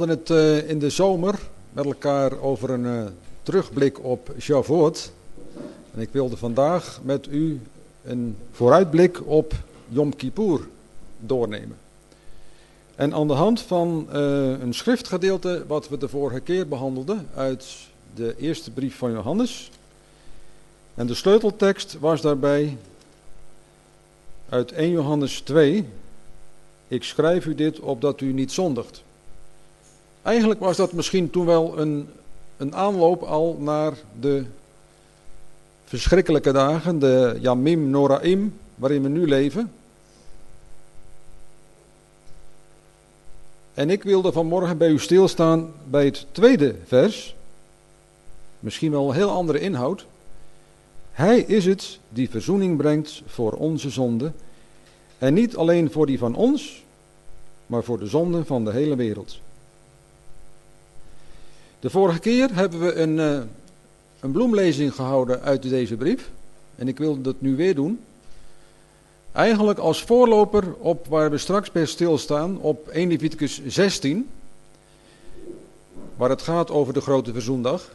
hadden het uh, in de zomer met elkaar over een uh, terugblik op Shavuot. En ik wilde vandaag met u een vooruitblik op Yom Kippur doornemen. En aan de hand van uh, een schriftgedeelte wat we de vorige keer behandelden uit de eerste brief van Johannes. En de sleuteltekst was daarbij uit 1 Johannes 2. Ik schrijf u dit opdat u niet zondigt. Eigenlijk was dat misschien toen wel een, een aanloop al naar de verschrikkelijke dagen, de Yamim Noraim, waarin we nu leven. En ik wilde vanmorgen bij u stilstaan bij het tweede vers. Misschien wel een heel andere inhoud. Hij is het die verzoening brengt voor onze zonden. En niet alleen voor die van ons, maar voor de zonden van de hele wereld. De vorige keer hebben we een, uh, een bloemlezing gehouden uit deze brief. En ik wil dat nu weer doen. Eigenlijk als voorloper op waar we straks bij stilstaan, op 1 Leviticus 16. Waar het gaat over de grote verzoendag.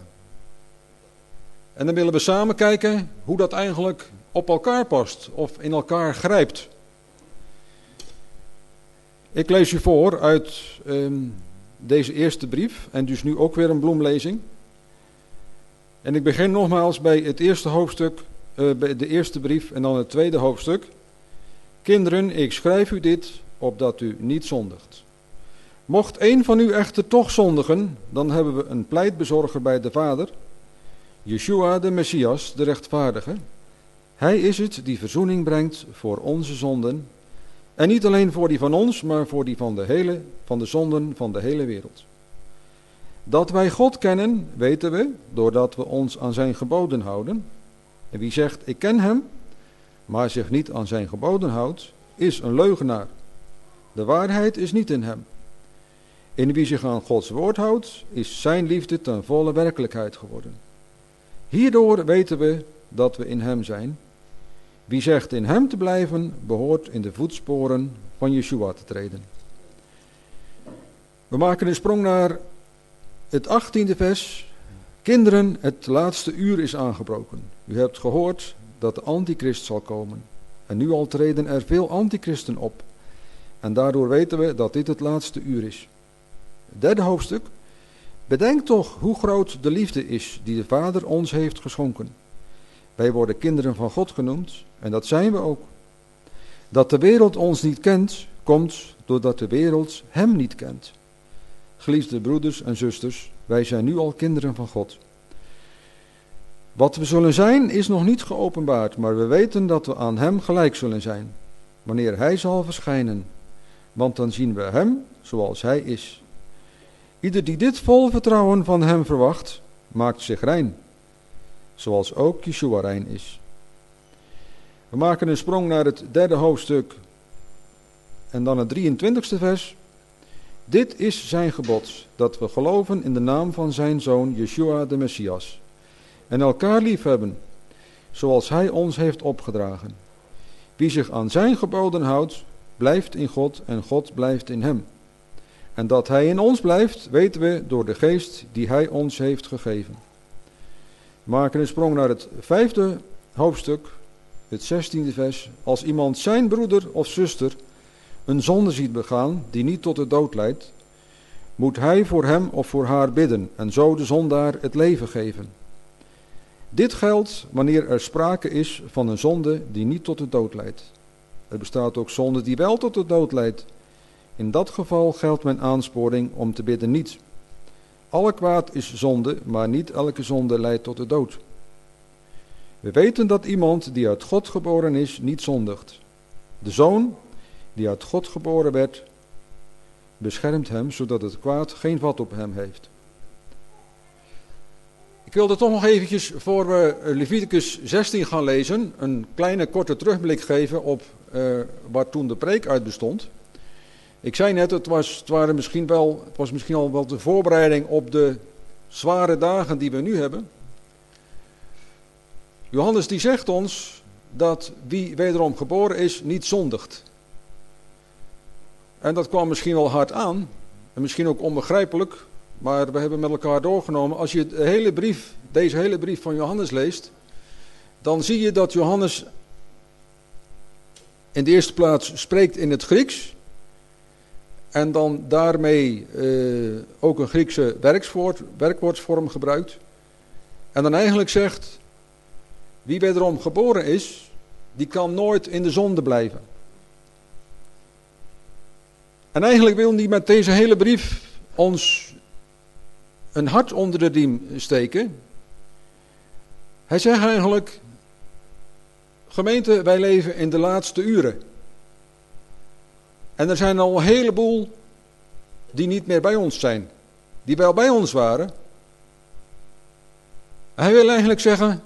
En dan willen we samen kijken hoe dat eigenlijk op elkaar past of in elkaar grijpt. Ik lees u voor uit um, deze eerste brief en dus nu ook weer een bloemlezing. En ik begin nogmaals bij het eerste hoofdstuk, uh, bij de eerste brief en dan het tweede hoofdstuk. Kinderen, ik schrijf u dit opdat u niet zondigt. Mocht een van u echter toch zondigen, dan hebben we een pleitbezorger bij de Vader, Yeshua de Messias, de rechtvaardige. Hij is het die verzoening brengt voor onze zonden en niet alleen voor die van ons, maar voor die van de, hele, van de zonden van de hele wereld. Dat wij God kennen, weten we, doordat we ons aan zijn geboden houden. En wie zegt, ik ken hem, maar zich niet aan zijn geboden houdt, is een leugenaar. De waarheid is niet in hem. In wie zich aan Gods woord houdt, is zijn liefde ten volle werkelijkheid geworden. Hierdoor weten we dat we in hem zijn. Wie zegt in hem te blijven, behoort in de voetsporen van Yeshua te treden. We maken een sprong naar het achttiende vers. Kinderen, het laatste uur is aangebroken. U hebt gehoord dat de antichrist zal komen. En nu al treden er veel antichristen op. En daardoor weten we dat dit het laatste uur is. Derde hoofdstuk. Bedenk toch hoe groot de liefde is die de Vader ons heeft geschonken. Wij worden kinderen van God genoemd en dat zijn we ook. Dat de wereld ons niet kent, komt doordat de wereld Hem niet kent. Geliefde broeders en zusters, wij zijn nu al kinderen van God. Wat we zullen zijn is nog niet geopenbaard, maar we weten dat we aan Hem gelijk zullen zijn, wanneer Hij zal verschijnen. Want dan zien we Hem zoals Hij is. Ieder die dit vol vertrouwen van Hem verwacht, maakt zich rein, zoals ook Yeshua rein is. We maken een sprong naar het derde hoofdstuk en dan het 23ste vers. Dit is zijn gebod, dat we geloven in de naam van zijn zoon Yeshua de Messias en elkaar liefhebben, zoals hij ons heeft opgedragen. Wie zich aan zijn geboden houdt, blijft in God en God blijft in hem. En dat hij in ons blijft, weten we door de geest die hij ons heeft gegeven. Maken een sprong naar het vijfde hoofdstuk, het zestiende vers. Als iemand zijn broeder of zuster een zonde ziet begaan die niet tot de dood leidt, moet hij voor hem of voor haar bidden en zo de zondaar het leven geven. Dit geldt wanneer er sprake is van een zonde die niet tot de dood leidt. Er bestaat ook zonde die wel tot de dood leidt. In dat geval geldt mijn aansporing om te bidden niet. Alle kwaad is zonde, maar niet elke zonde leidt tot de dood. We weten dat iemand die uit God geboren is, niet zondigt. De zoon die uit God geboren werd, beschermt hem, zodat het kwaad geen vat op hem heeft. Ik wilde toch nog eventjes, voor we Leviticus 16 gaan lezen, een kleine korte terugblik geven op uh, waar toen de preek uit bestond. Ik zei net, het was, misschien wel, het was misschien al wel de voorbereiding op de zware dagen die we nu hebben. Johannes die zegt ons dat wie wederom geboren is, niet zondigt. En dat kwam misschien wel hard aan, en misschien ook onbegrijpelijk, maar we hebben met elkaar doorgenomen. Als je de hele brief, deze hele brief van Johannes leest, dan zie je dat Johannes in de eerste plaats spreekt in het Grieks. En dan daarmee uh, ook een Griekse werkswoord, werkwoordsvorm gebruikt. En dan eigenlijk zegt, wie wederom geboren is, die kan nooit in de zonde blijven. En eigenlijk wil hij met deze hele brief ons een hart onder de riem steken. Hij zegt eigenlijk, gemeente, wij leven in de laatste uren. En er zijn al een heleboel die niet meer bij ons zijn. Die wel bij ons waren. Hij wil eigenlijk zeggen,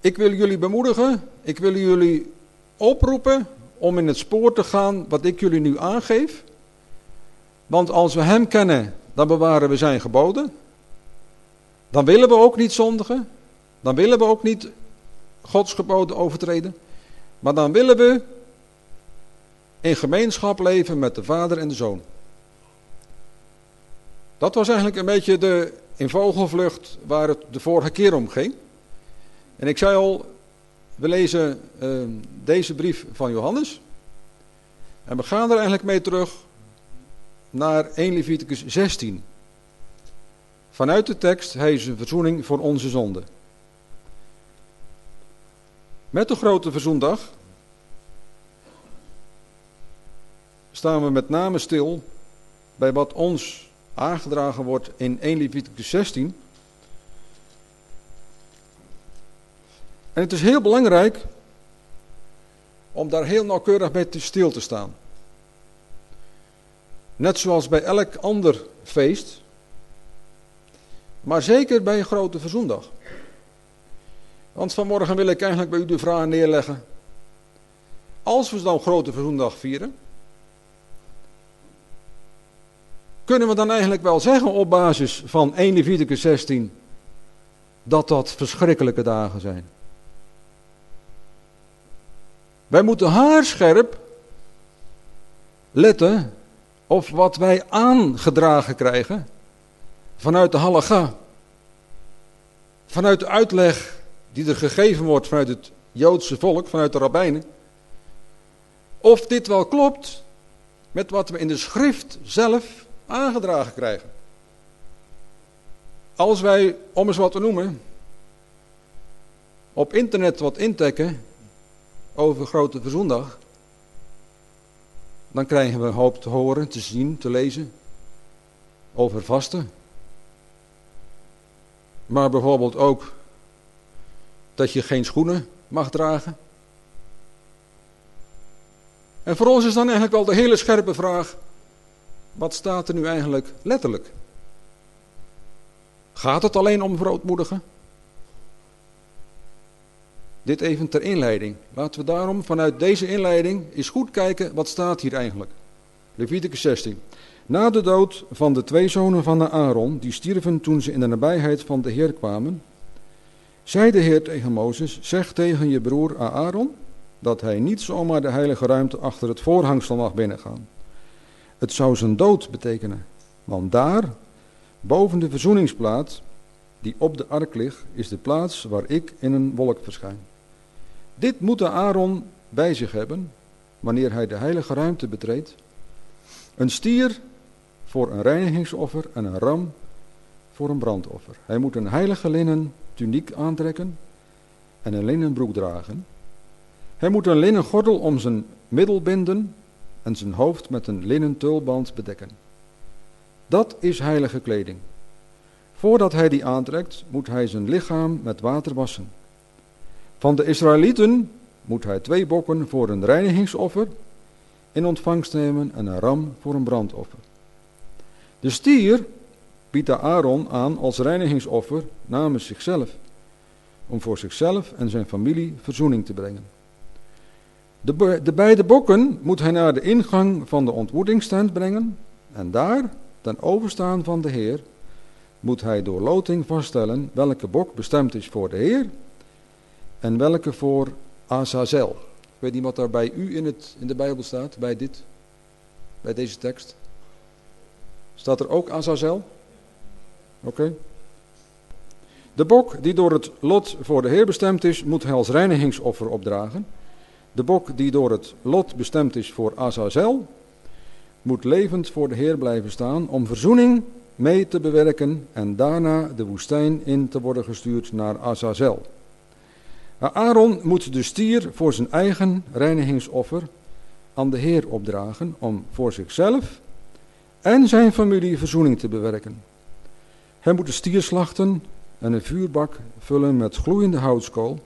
ik wil jullie bemoedigen, ik wil jullie oproepen om in het spoor te gaan wat ik jullie nu aangeef. Want als we Hem kennen, dan bewaren we Zijn geboden. Dan willen we ook niet zondigen. Dan willen we ook niet Gods geboden overtreden. Maar dan willen we in gemeenschap leven met de Vader en de Zoon. Dat was eigenlijk een beetje de in vogelvlucht waar het de vorige keer om ging. En ik zei al, we lezen uh, deze brief van Johannes. En we gaan er eigenlijk mee terug naar 1 Leviticus 16. Vanuit de tekst, hij is een verzoening voor onze zonde. Met de grote verzoendag staan we met name stil bij wat ons aangedragen wordt in 1 Leviticus 16. En het is heel belangrijk om daar heel nauwkeurig bij stil te staan. Net zoals bij elk ander feest, maar zeker bij een grote verzoendag. Want vanmorgen wil ik eigenlijk bij u de vraag neerleggen. Als we dan grote verzoendag vieren, kunnen we dan eigenlijk wel zeggen op basis van 1 Leviticus 16 dat dat verschrikkelijke dagen zijn? Wij moeten haarscherp letten of wat wij aangedragen krijgen vanuit de halacha, vanuit de uitleg die er gegeven wordt vanuit het Joodse volk, vanuit de rabbijnen, of dit wel klopt met wat we in de schrift zelf aangedragen krijgen. Als wij, om eens wat te noemen, op internet wat intekken over Grote Verzoendag, dan krijgen we hoop te horen, te zien, te lezen over vasten. Maar bijvoorbeeld ook dat je geen schoenen mag dragen. En voor ons is dan eigenlijk wel de hele scherpe vraag, wat staat er nu eigenlijk letterlijk? Gaat het alleen om verootmoedigen? Dit even ter inleiding. Laten we daarom vanuit deze inleiding eens goed kijken wat staat hier eigenlijk. Leviticus 16. Na de dood van de twee zonen van Aaron, die stierven toen ze in de nabijheid van de Heer kwamen, zei de Heer tegen Mozes, zeg tegen je broer Aaron dat hij niet zomaar de heilige ruimte achter het voorhangsel mag binnengaan. Het zou zijn dood betekenen, want daar, boven de verzoeningsplaats, die op de ark ligt, is de plaats waar ik in een wolk verschijn. Dit moet Aaron bij zich hebben, wanneer hij de heilige ruimte betreedt. Een stier voor een reinigingsoffer en een ram voor een brandoffer. Hij moet een heilige linnen tuniek aantrekken en een linnen broek dragen. Hij moet een linnen gordel om zijn middel binden en zijn hoofd met een linnen tulband bedekken. Dat is heilige kleding. Voordat hij die aantrekt, moet hij zijn lichaam met water wassen. Van de Israëlieten moet hij twee bokken voor een reinigingsoffer in ontvangst nemen en een ram voor een brandoffer. De stier biedt Aaron aan als reinigingsoffer namens zichzelf, om voor zichzelf en zijn familie verzoening te brengen. De, de beide bokken moet hij naar de ingang van de ontmoetingstent brengen en daar, ten overstaan van de Heer, moet hij door loting vaststellen welke bok bestemd is voor de Heer en welke voor Azazel. Weet wat daar bij u in, het, in de Bijbel staat, bij dit, bij deze tekst. Staat er ook Azazel? Oké. De bok die door het lot voor de Heer bestemd is, moet hij als reinigingsoffer opdragen. De bok die door het lot bestemd is voor Azazel, moet levend voor de Heer blijven staan om verzoening mee te bewerken en daarna de woestijn in te worden gestuurd naar Azazel. Aaron moet de stier voor zijn eigen reinigingsoffer aan de Heer opdragen om voor zichzelf en zijn familie verzoening te bewerken. Hij moet de stier slachten en een vuurbak vullen met gloeiende houtskool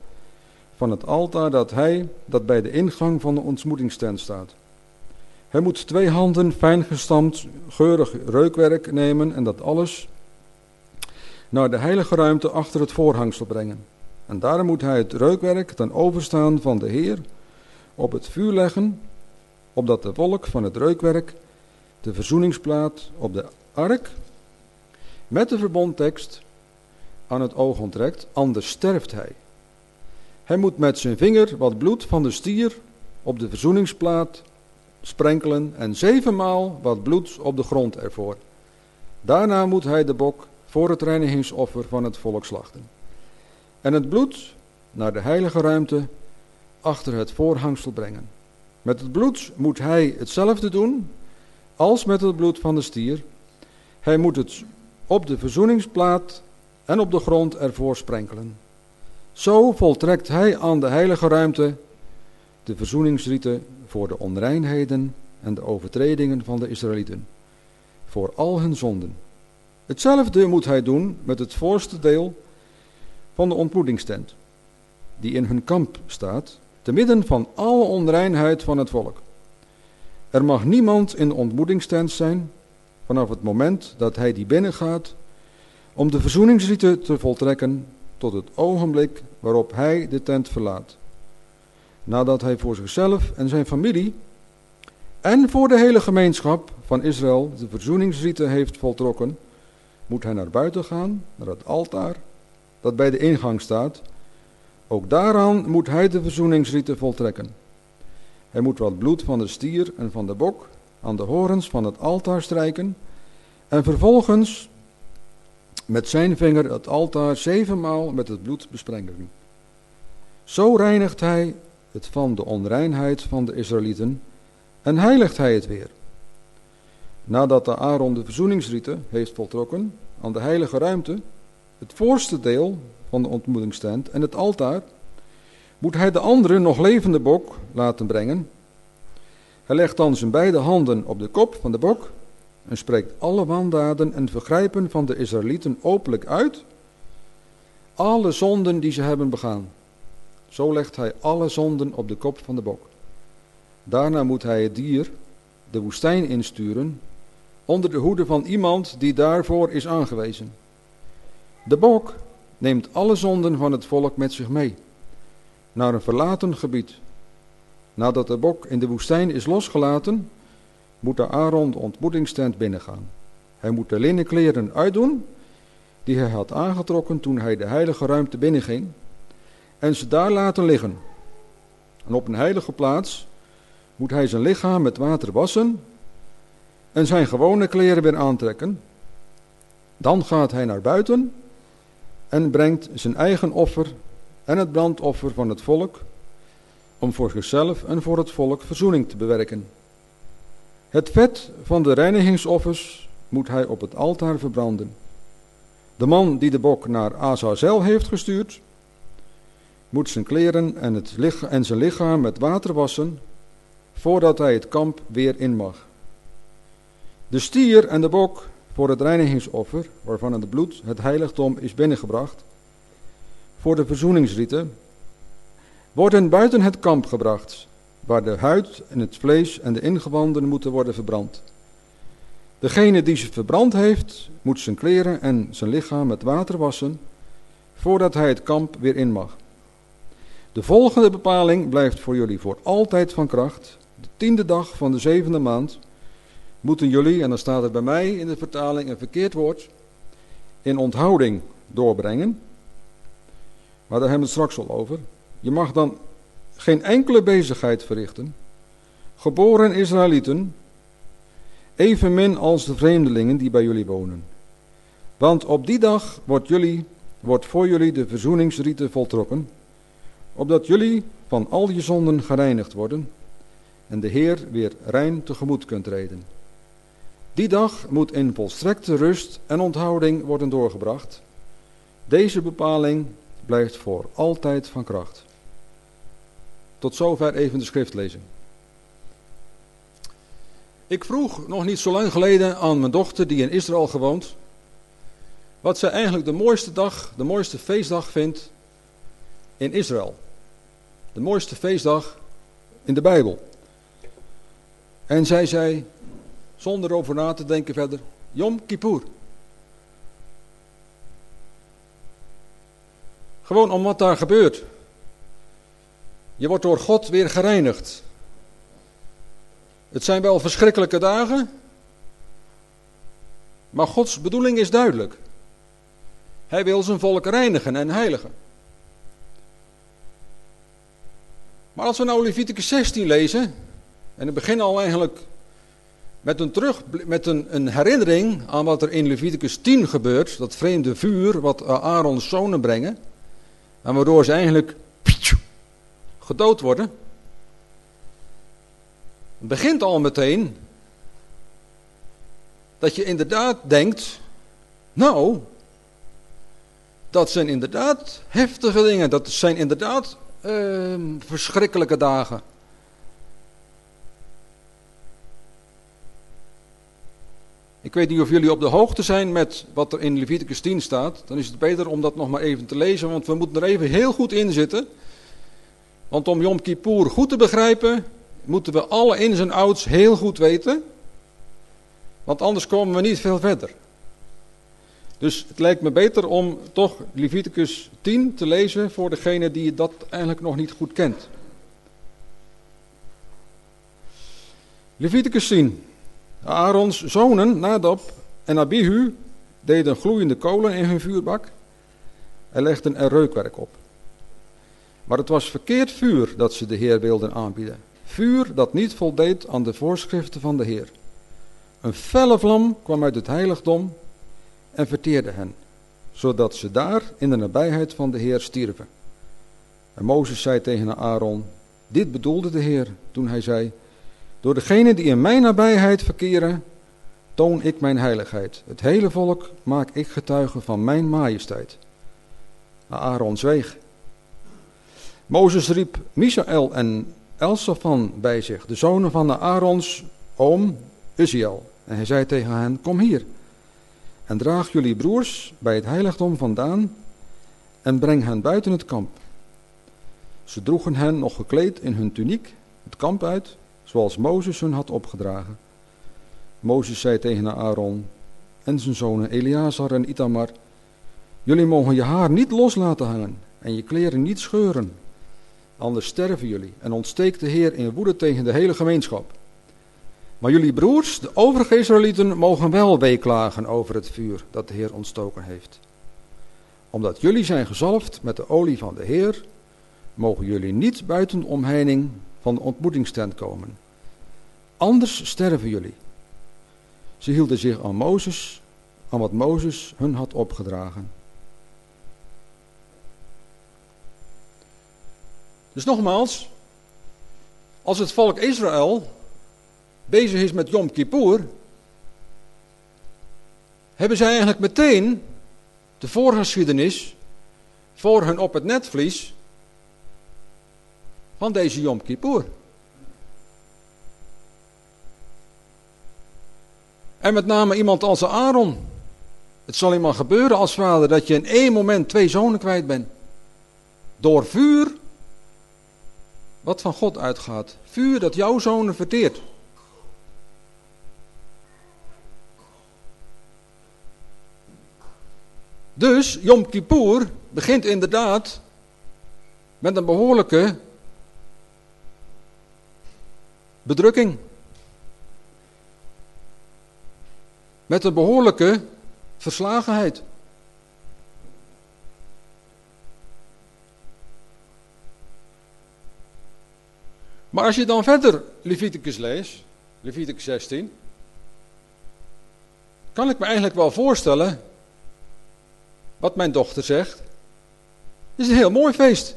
van het altaar dat hij dat bij de ingang van de ontmoetingstent staat. Hij moet twee handen fijn gestampt geurig reukwerk nemen en dat alles naar de heilige ruimte achter het voorhangsel brengen. En daar moet hij het reukwerk ten overstaan van de Heer op het vuur leggen, opdat de wolk van het reukwerk de verzoeningsplaat op de ark met de verbondtekst aan het oog onttrekt, anders sterft hij. Hij moet met zijn vinger wat bloed van de stier op de verzoeningsplaat sprenkelen en zevenmaal wat bloed op de grond ervoor. Daarna moet hij de bok voor het reinigingsoffer van het volk slachten. En het bloed naar de heilige ruimte achter het voorhangsel brengen. Met het bloed moet hij hetzelfde doen als met het bloed van de stier. Hij moet het op de verzoeningsplaat en op de grond ervoor sprenkelen. Zo voltrekt hij aan de heilige ruimte de verzoeningsrieten voor de onreinheden en de overtredingen van de Israëlieten, voor al hun zonden. Hetzelfde moet hij doen met het voorste deel van de ontmoetingstent, die in hun kamp staat, te midden van alle onreinheid van het volk. Er mag niemand in de ontmoetingstent zijn vanaf het moment dat hij die binnengaat om de verzoeningsrieten te voltrekken tot het ogenblik waarop hij de tent verlaat. Nadat hij voor zichzelf en zijn familie en voor de hele gemeenschap van Israël de verzoeningsrieten heeft voltrokken, moet hij naar buiten gaan, naar het altaar dat bij de ingang staat. Ook daaraan moet hij de verzoeningsrieten voltrekken. Hij moet wat bloed van de stier en van de bok aan de horens van het altaar strijken en vervolgens met zijn vinger het altaar zevenmaal met het bloed besprenkelen. Zo reinigt hij het van de onreinheid van de Israëlieten en heiligt hij het weer. Nadat de Aaron de verzoeningsrieten heeft voltrokken aan de heilige ruimte, het voorste deel van de ontmoetingstent en het altaar, moet hij de andere nog levende bok laten brengen. Hij legt dan zijn beide handen op de kop van de bok en spreekt alle wandaden en vergrijpen van de Israëlieten openlijk uit, alle zonden die ze hebben begaan. Zo legt hij alle zonden op de kop van de bok. Daarna moet hij het dier de woestijn insturen, onder de hoede van iemand die daarvoor is aangewezen. De bok neemt alle zonden van het volk met zich mee, naar een verlaten gebied. Nadat de bok in de woestijn is losgelaten, moet de Aaron de ontmoetingstent binnengaan. Hij moet de linnen kleren uitdoen die hij had aangetrokken toen hij de heilige ruimte binnenging en ze daar laten liggen. En op een heilige plaats moet hij zijn lichaam met water wassen en zijn gewone kleren weer aantrekken. Dan gaat hij naar buiten en brengt zijn eigen offer en het brandoffer van het volk om voor zichzelf en voor het volk verzoening te bewerken. Het vet van de reinigingsoffers moet hij op het altaar verbranden. De man die de bok naar Azazel heeft gestuurd, moet zijn kleren en, het en zijn lichaam met water wassen, voordat hij het kamp weer in mag. De stier en de bok voor het reinigingsoffer, waarvan het bloed het heiligdom is binnengebracht, voor de verzoeningsrieten, worden buiten het kamp gebracht, waar de huid en het vlees en de ingewanden moeten worden verbrand. Degene die ze verbrand heeft, moet zijn kleren en zijn lichaam met water wassen, voordat hij het kamp weer in mag. De volgende bepaling blijft voor jullie voor altijd van kracht. De tiende dag van de zevende maand moeten jullie, en dan staat er bij mij in de vertaling een verkeerd woord, in onthouding doorbrengen. Maar daar hebben we het straks al over. Je mag dan geen enkele bezigheid verrichten. Geboren Israëlieten evenmin als de vreemdelingen die bij jullie wonen. Want op die dag wordt, jullie, wordt voor jullie de verzoeningsrieten voltrokken, opdat jullie van al je zonden gereinigd worden en de Heer weer rein tegemoet kunt treden. Die dag moet in volstrekte rust en onthouding worden doorgebracht. Deze bepaling blijft voor altijd van kracht. Tot zover even de schriftlezing. Ik vroeg nog niet zo lang geleden aan mijn dochter die in Israël gewoont, wat zij eigenlijk de mooiste dag, de mooiste feestdag vindt in Israël. De mooiste feestdag in de Bijbel. En zij zei, zonder over na te denken verder, Yom Kippur. Gewoon om wat daar gebeurt. Je wordt door God weer gereinigd. Het zijn wel verschrikkelijke dagen, maar Gods bedoeling is duidelijk. Hij wil zijn volk reinigen en heiligen. Maar als we nou Leviticus 16 lezen, en ik begin al eigenlijk met, een, terug, met een, een, herinnering aan wat er in Leviticus 10 gebeurt, dat vreemde vuur wat Aaron's zonen brengen, en waardoor ze eigenlijk gedood worden. Het begint al meteen dat je inderdaad denkt, nou, dat zijn inderdaad heftige dingen, dat zijn inderdaad uh, verschrikkelijke dagen. Ik weet niet of jullie op de hoogte zijn met wat er in Leviticus 10 staat. Dan is het beter om dat nog maar even te lezen, want we moeten er even heel goed in zitten. Want om Yom Kippur goed te begrijpen, moeten we alle ins en outs heel goed weten. Want anders komen we niet veel verder. Dus het lijkt me beter om toch Leviticus 10 te lezen voor degene die dat eigenlijk nog niet goed kent. Leviticus 10. Aarons zonen, Nadab en Abihu, deden gloeiende kolen in hun vuurbak en legden er reukwerk op. Maar het was verkeerd vuur dat ze de Heer wilden aanbieden. Vuur dat niet voldeed aan de voorschriften van de Heer. Een felle vlam kwam uit het heiligdom en verteerde hen, zodat ze daar in de nabijheid van de Heer stierven. En Mozes zei tegen Aaron, dit bedoelde de Heer toen hij zei, door degene die in mijn nabijheid verkeren, toon ik mijn heiligheid. Het hele volk maak ik getuige van mijn majesteit. Aaron zweeg. Mozes riep Misaël en Elsafan bij zich, de zonen van Aarons oom Uziel. En hij zei tegen hen, kom hier en draag jullie broers bij het heiligdom vandaan en breng hen buiten het kamp. Ze droegen hen nog gekleed in hun tuniek het kamp uit, zoals Mozes hun had opgedragen. Mozes zei tegen Aaron en zijn zonen Eleazar en Itamar, jullie mogen je haar niet los laten hangen en je kleren niet scheuren, anders sterven jullie en ontsteekt de Heer in woede tegen de hele gemeenschap. Maar jullie broers, de overige Israëlieten, mogen wel weeklagen over het vuur dat de Heer ontstoken heeft. Omdat jullie zijn gezalfd met de olie van de Heer, mogen jullie niet buiten de omheining van de ontmoetingstent komen. Anders sterven jullie. Ze hielden zich aan Mozes, aan wat Mozes hun had opgedragen. Dus nogmaals, als het volk Israël bezig is met Yom Kippur, hebben zij eigenlijk meteen de voorgeschiedenis voor hun op het netvlies van deze Yom Kippur. En met name iemand als Aaron. Het zal iemand gebeuren als vader dat je in één moment twee zonen kwijt bent. Door vuur wat van God uitgaat. Vuur dat jouw zonen verteert. Dus Yom Kippur begint inderdaad met een behoorlijke bedrukking. Met een behoorlijke verslagenheid. Maar als je dan verder Leviticus leest, Leviticus 16, kan ik me eigenlijk wel voorstellen wat mijn dochter zegt. Het is een heel mooi feest.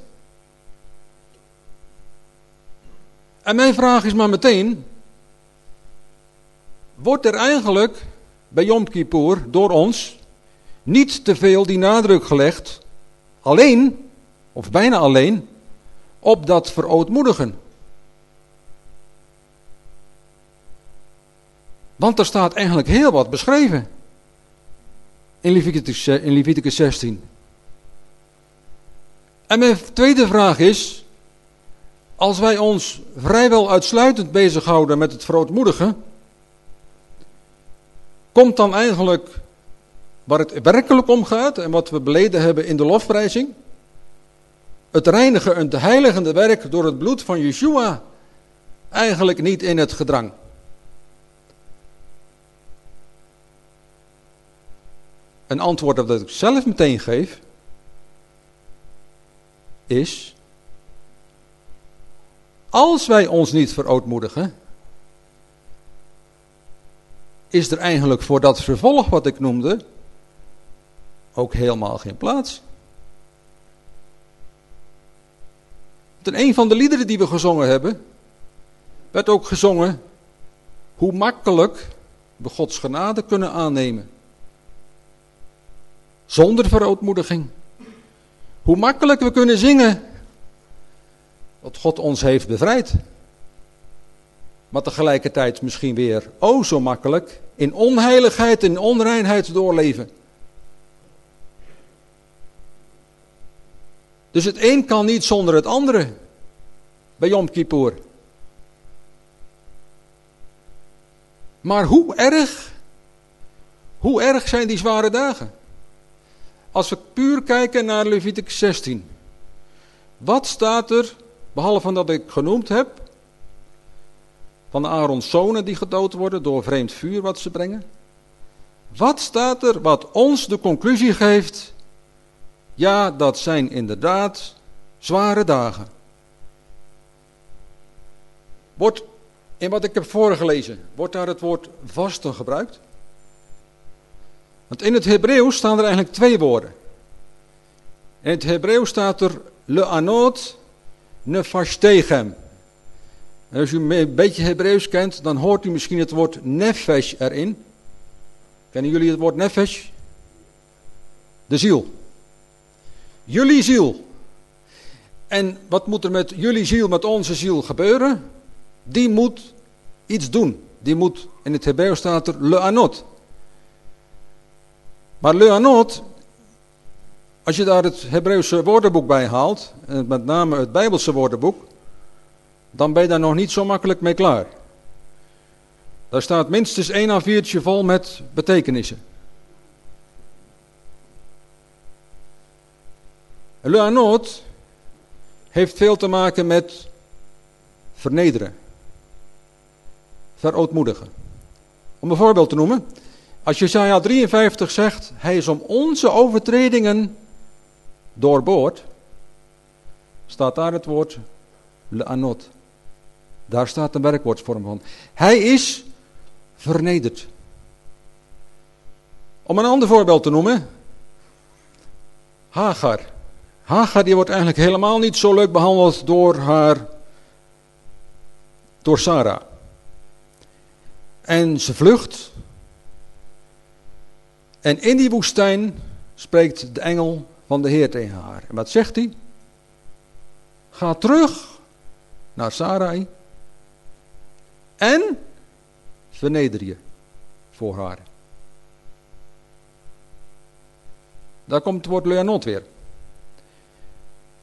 En mijn vraag is maar meteen, wordt er eigenlijk bij Yom Kippur door ons niet te veel die nadruk gelegd, alleen, of bijna alleen, op dat verootmoedigen? Want er staat eigenlijk heel wat beschreven in Leviticus, in Leviticus 16. En mijn tweede vraag is, als wij ons vrijwel uitsluitend bezighouden met het verootmoedigen, komt dan eigenlijk waar het werkelijk om gaat en wat we beleden hebben in de lofprijzing, het reinigen en de heiligende werk door het bloed van Yeshua, eigenlijk niet in het gedrang. Een antwoord dat ik zelf meteen geef, is, als wij ons niet verootmoedigen, is er eigenlijk voor dat vervolg wat ik noemde ook helemaal geen plaats. In een van de liederen die we gezongen hebben, werd ook gezongen hoe makkelijk we Gods genade kunnen aannemen. Zonder verootmoediging. Hoe makkelijk we kunnen zingen dat God ons heeft bevrijd. Maar tegelijkertijd misschien weer, oh zo makkelijk, in onheiligheid en onreinheid doorleven. Dus het een kan niet zonder het andere bij Yom Kippur. Maar hoe erg, hoe erg zijn die zware dagen? Als we puur kijken naar Leviticus 16. Wat staat er, behalve van dat ik genoemd heb, van Aarons zonen die gedood worden door vreemd vuur wat ze brengen? Wat staat er wat ons de conclusie geeft, ja dat zijn inderdaad zware dagen. Wordt, in wat ik heb voorgelezen, wordt daar het woord vasten gebruikt? Want in het Hebreeuws staan er eigenlijk twee woorden. In het Hebreeuws staat er le anot nefashtechem. En als u een beetje Hebreeuws kent, dan hoort u misschien het woord nefesh erin. Kennen jullie het woord nefesh? De ziel. Jullie ziel. En wat moet er met jullie ziel, met onze ziel gebeuren? Die moet iets doen. Die moet, in het Hebreeuws staat er le anot. Maar Leanot, als je daar het Hebreeuwse woordenboek bij haalt, met name het Bijbelse woordenboek, dan ben je daar nog niet zo makkelijk mee klaar. Daar staat minstens één A4'tje vol met betekenissen. Leanot heeft veel te maken met vernederen, verootmoedigen. Om een voorbeeld te noemen, als Jesaja 53 zegt, hij is om onze overtredingen doorboord, staat daar het woord leanot. Daar staat de werkwoordsvorm van. Hij is vernederd. Om een ander voorbeeld te noemen. Hagar. Hagar die wordt eigenlijk helemaal niet zo leuk behandeld door haar, door Sarah. En ze vlucht en in die woestijn spreekt de engel van de Heer tegen haar. En wat zegt hij? Ga terug naar Sarai en verneder je voor haar. Daar komt het woord leanot weer.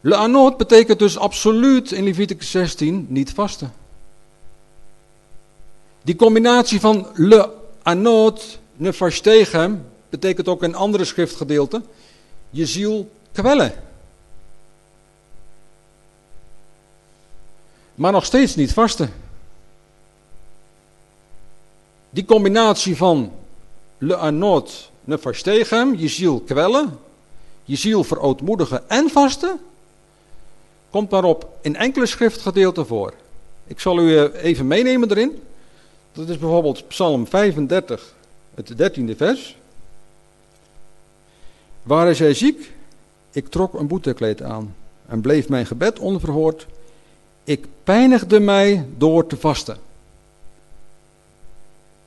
Leanot betekent dus absoluut in Leviticus 16 niet vasten. Die combinatie van leanot, nefastegem betekent ook een andere schriftgedeelte, je ziel kwellen. Maar nog steeds niet vasten. Die combinatie van le anot nefastegem, je ziel kwellen, je ziel verootmoedigen en vasten, komt daarop in enkele schriftgedeelten voor. Ik zal u even meenemen erin. Dat is bijvoorbeeld Psalm 35, het dertiende vers. Waren zij ziek? Ik trok een boetekleed aan en bleef mijn gebed onverhoord. Ik pijnigde mij door te vasten.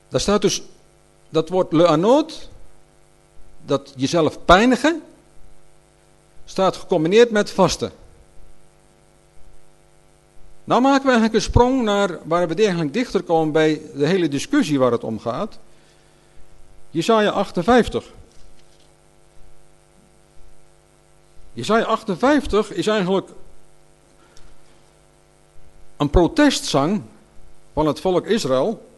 Daar staat dus dat woord le anot, dat jezelf pijnigen, staat gecombineerd met vasten. Nou maken we eigenlijk een sprong naar waar we eigenlijk dichter komen bij de hele discussie waar het om gaat. Jesaja 58. Jesaja 58 is eigenlijk een protestzang van het volk Israël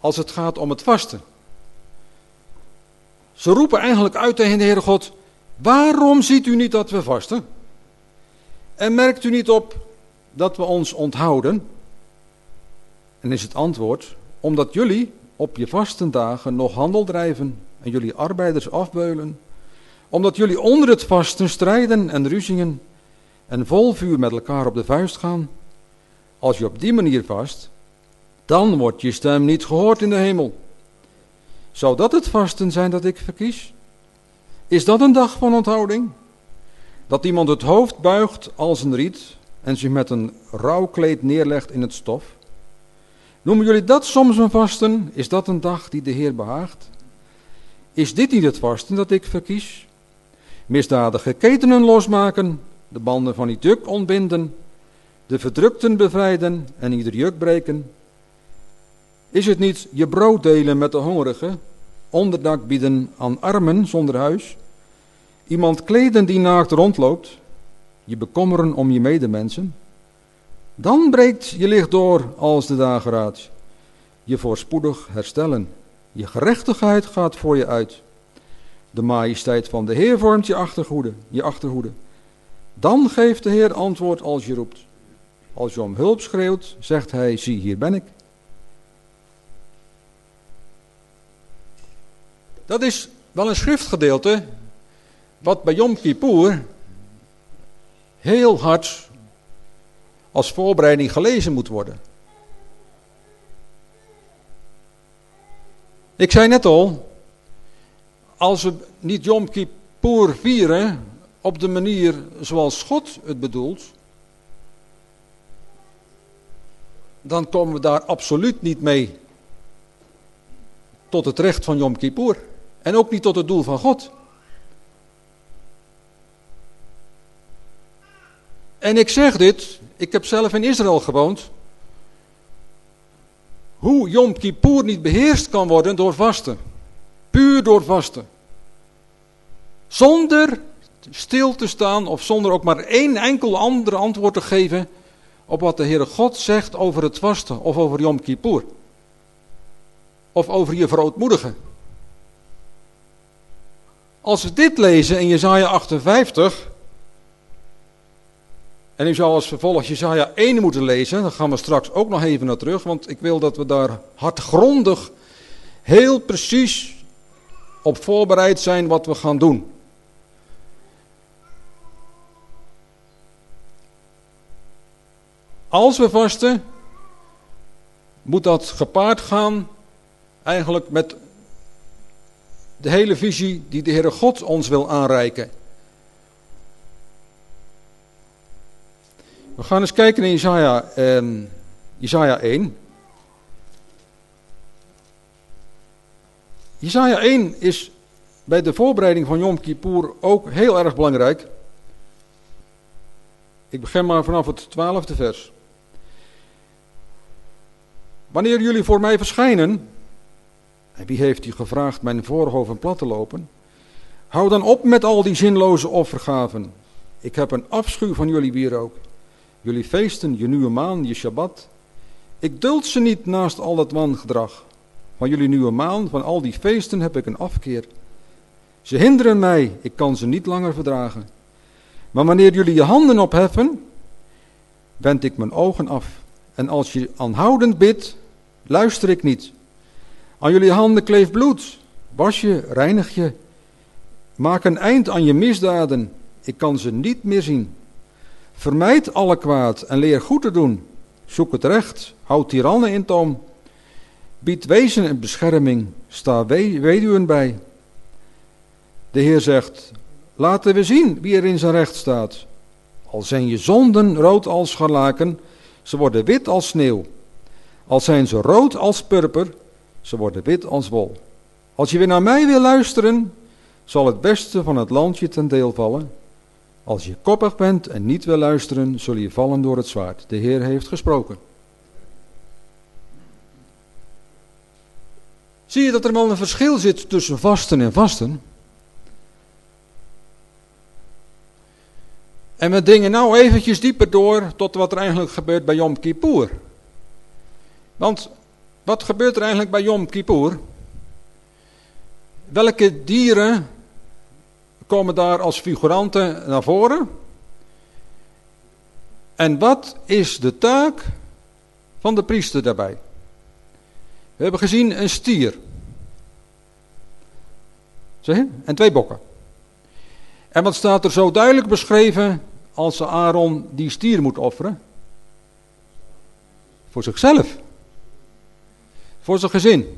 als het gaat om het vasten. Ze roepen eigenlijk uit tegen de Heere God, waarom ziet u niet dat we vasten? En merkt u niet op dat we ons onthouden? En is het antwoord, omdat jullie op je vastendagen nog handel drijven en jullie arbeiders afbeulen, omdat jullie onder het vasten strijden en ruzingen en vol vuur met elkaar op de vuist gaan. Als je op die manier vast, dan wordt je stem niet gehoord in de hemel. Zou dat het vasten zijn dat ik verkies? Is dat een dag van onthouding? Dat iemand het hoofd buigt als een riet en zich met een rouwkleed neerlegt in het stof? Noemen jullie dat soms een vasten? Is dat een dag die de Heer behaagt? Is dit niet het vasten dat ik verkies? Misdadige ketenen losmaken, de banden van die juk ontbinden, de verdrukten bevrijden en ieder juk breken, is het niet je brood delen met de hongerigen, onderdak bieden aan armen zonder huis, iemand kleden die naakt rondloopt, je bekommeren om je medemensen? Dan breekt je licht door als de dageraad, je voorspoedig herstellen. Je gerechtigheid gaat voor je uit. De majesteit van de Heer vormt je achterhoede, je achterhoede. Dan geeft de Heer antwoord als je roept. Als je om hulp schreeuwt, zegt hij, zie hier ben ik. Dat is wel een schriftgedeelte wat bij Yom Kippur heel hard als voorbereiding gelezen moet worden. Ik zei net al, als we niet Yom Kippur vieren op de manier zoals God het bedoelt, dan komen we daar absoluut niet mee tot het recht van Yom Kippur. En ook niet tot het doel van God. En ik zeg dit, ik heb zelf in Israël gewoond. Hoe Yom Kippur niet beheerst kan worden door vasten. Puur door vasten. Zonder stil te staan of zonder ook maar één enkel ander antwoord te geven op wat de Heere God zegt over het vasten of over Yom Kippur. Of over je verootmoedigen. Als we dit lezen in Jezaja 58, en u zou als vervolg Jezaja 1 moeten lezen, dan gaan we straks ook nog even naar terug, want ik wil dat we daar hardgrondig, heel precies op voorbereid zijn wat we gaan doen. Als we vasten, moet dat gepaard gaan eigenlijk met de hele visie die de Heere God ons wil aanreiken. We gaan eens kijken in Isaiah, eh, Isaiah 1. Isaiah 1 is bij de voorbereiding van Yom Kippur ook heel erg belangrijk. Ik begin maar vanaf het twaalfde vers. Wanneer jullie voor mij verschijnen, en wie heeft u gevraagd mijn voorhoven plat te lopen? Hou dan op met al die zinloze offergaven. Ik heb een afschuw van jullie wierook. Jullie feesten, je nieuwe maan, je Shabbat. Ik duld ze niet naast al dat wangedrag. Van jullie nieuwe maan, van al die feesten heb ik een afkeer. Ze hinderen mij, ik kan ze niet langer verdragen. Maar wanneer jullie je handen opheffen, wend ik mijn ogen af. En als je aanhoudend bidt, luister ik niet. Aan jullie handen kleeft bloed. Was je, reinig je. Maak een eind aan je misdaden. Ik kan ze niet meer zien. Vermijd alle kwaad en leer goed te doen. Zoek het recht. Houd tirannen in toom. Bied wezen en bescherming. sta weduwen bij. De Heer zegt, laten we zien wie er in zijn recht staat. Al zijn je zonden rood als scharlaken, ze worden wit als sneeuw. Al zijn ze rood als purper, ze worden wit als wol. Als je weer naar mij wil luisteren, zal het beste van het landje ten deel vallen. Als je koppig bent en niet wil luisteren, zul je vallen door het zwaard. De Heer heeft gesproken. Zie je dat er wel een verschil zit tussen vasten en vasten? En we dingen nou eventjes dieper door tot wat er eigenlijk gebeurt bij Yom Kippur. Want wat gebeurt er eigenlijk bij Yom Kippur? Welke dieren komen daar als figuranten naar voren? En wat is de taak van de priester daarbij? We hebben gezien een stier. Zeg je? En twee bokken. En wat staat er zo duidelijk beschreven als Aaron die stier moet offeren? Voor zichzelf. Voor zijn gezin.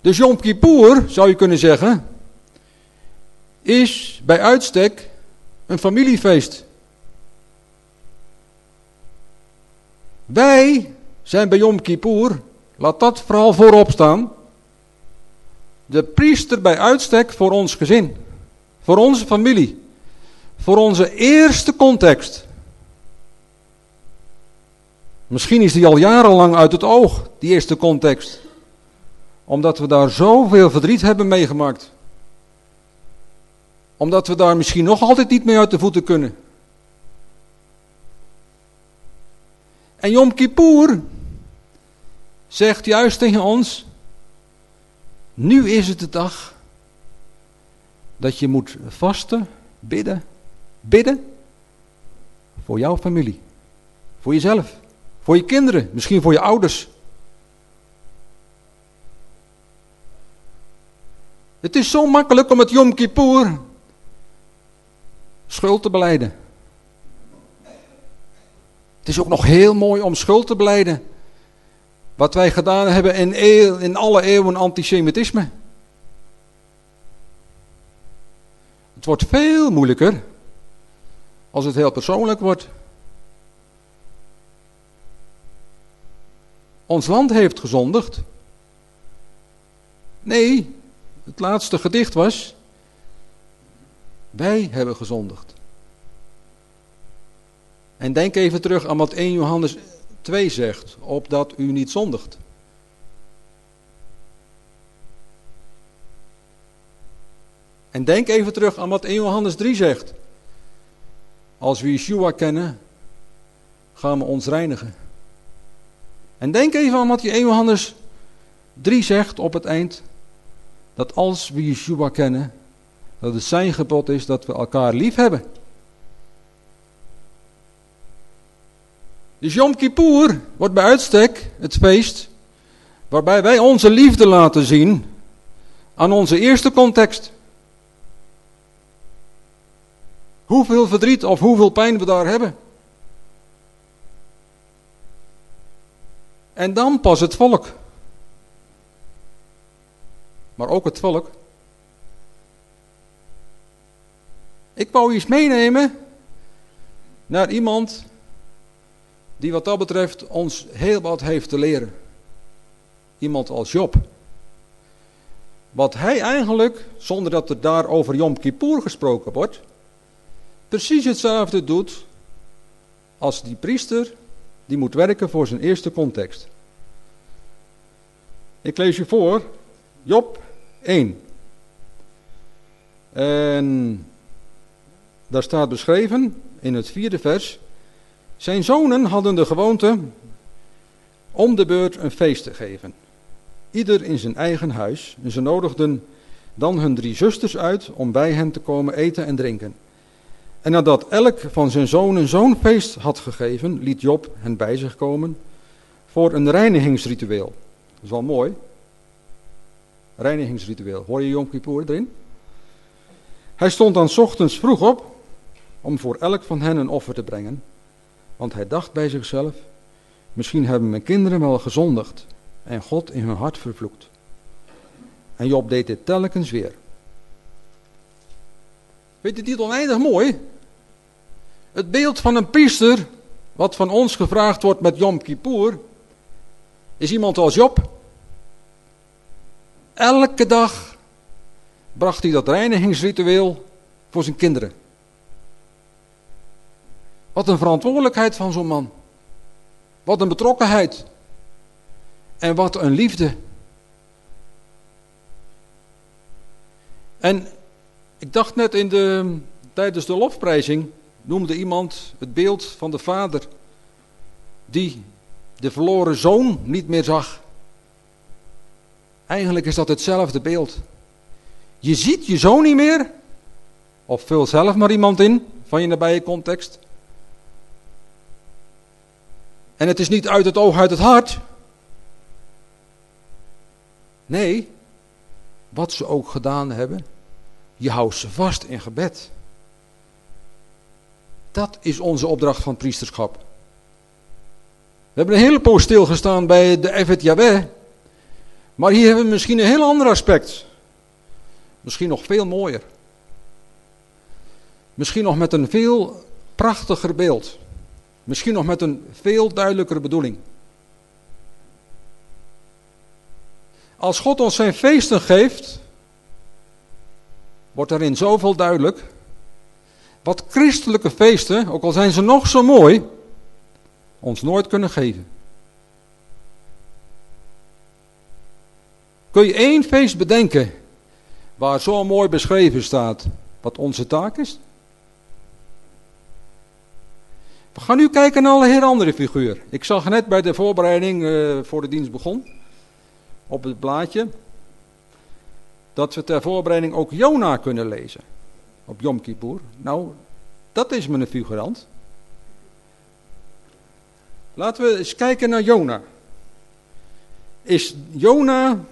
Dus Yom Kippur, zou je kunnen zeggen, is bij uitstek een familiefeest. Wij zijn bij Yom Kippur, laat dat vooral voorop staan, de priester bij uitstek voor ons gezin, voor onze familie, voor onze eerste context. Misschien is die al jarenlang uit het oog, die eerste context. Omdat we daar zoveel verdriet hebben meegemaakt. Omdat we daar misschien nog altijd niet mee uit de voeten kunnen. En Yom Kippur zegt juist tegen ons, nu is het de dag dat je moet vasten, bidden, bidden voor jouw familie, voor jezelf, voor je kinderen, misschien voor je ouders. Het is zo makkelijk om het Yom Kippur schuld te beleiden. Het is ook nog heel mooi om schuld te beleiden. Wat wij gedaan hebben in, in alle eeuwen antisemitisme. Het wordt veel moeilijker als het heel persoonlijk wordt. Ons land heeft gezondigd. Nee, het laatste gedicht was, wij hebben gezondigd. En denk even terug aan wat 1 Johannes 2 zegt, opdat u niet zondigt. En denk even terug aan wat 1 Johannes 3 zegt. Als we Yeshua kennen, gaan we ons reinigen. En denk even aan wat je 1 Johannes 3 zegt op het eind. Dat als we Yeshua kennen, dat het zijn gebod is dat we elkaar lief hebben. Dus Yom Kippur wordt bij uitstek het feest waarbij wij onze liefde laten zien aan onze eerste context. Hoeveel verdriet of hoeveel pijn we daar hebben. En dan pas het volk. Maar ook het volk. Ik wou iets meenemen naar iemand die wat dat betreft ons heel wat heeft te leren. Iemand als Job. Wat hij eigenlijk, zonder dat er daar over Yom Kippur gesproken wordt, precies hetzelfde doet als die priester die moet werken voor zijn eerste context. Ik lees je voor, Job 1. En daar staat beschreven in het vierde vers. Zijn zonen hadden de gewoonte om de beurt een feest te geven. Ieder in zijn eigen huis. En ze nodigden dan hun drie zusters uit om bij hen te komen eten en drinken. En nadat elk van zijn zonen zo'n feest had gegeven, liet Job hen bij zich komen voor een reinigingsritueel. Dat is wel mooi. Reinigingsritueel. Hoor je Yom Kippur erin? Hij stond dan ochtends vroeg op om voor elk van hen een offer te brengen. Want hij dacht bij zichzelf, misschien hebben mijn kinderen wel gezondigd en God in hun hart vervloekt. En Job deed dit telkens weer. Weet je, dit oneindig mooi? Het beeld van een priester, wat van ons gevraagd wordt met Yom Kippur, is iemand als Job. Elke dag bracht hij dat reinigingsritueel voor zijn kinderen. Wat een verantwoordelijkheid van zo'n man. Wat een betrokkenheid. En wat een liefde. En ik dacht net in de, tijdens de lofprijzing noemde iemand het beeld van de vader die de verloren zoon niet meer zag. Eigenlijk is dat hetzelfde beeld. Je ziet je zoon niet meer, of vul zelf maar iemand in van je nabije context. En het is niet uit het oog, uit het hart. Nee, wat ze ook gedaan hebben, je houdt ze vast in gebed. Dat is onze opdracht van priesterschap. We hebben een hele poos stilgestaan bij de Evet Yahweh. Maar hier hebben we misschien een heel ander aspect. Misschien nog veel mooier. Misschien nog met een veel prachtiger beeld. Misschien nog met een veel duidelijkere bedoeling. Als God ons zijn feesten geeft, wordt daarin zoveel duidelijk. Wat christelijke feesten, ook al zijn ze nog zo mooi, ons nooit kunnen geven. Kun je één feest bedenken waar zo mooi beschreven staat wat onze taak is? We gaan nu kijken naar een heel andere figuur. Ik zag net bij de voorbereiding uh, voor de dienst begon, op het blaadje, dat we ter voorbereiding ook Jona kunnen lezen. Op Yom Kippur. Nou, dat is mijn figurant. Laten we eens kijken naar Jona. Is Jona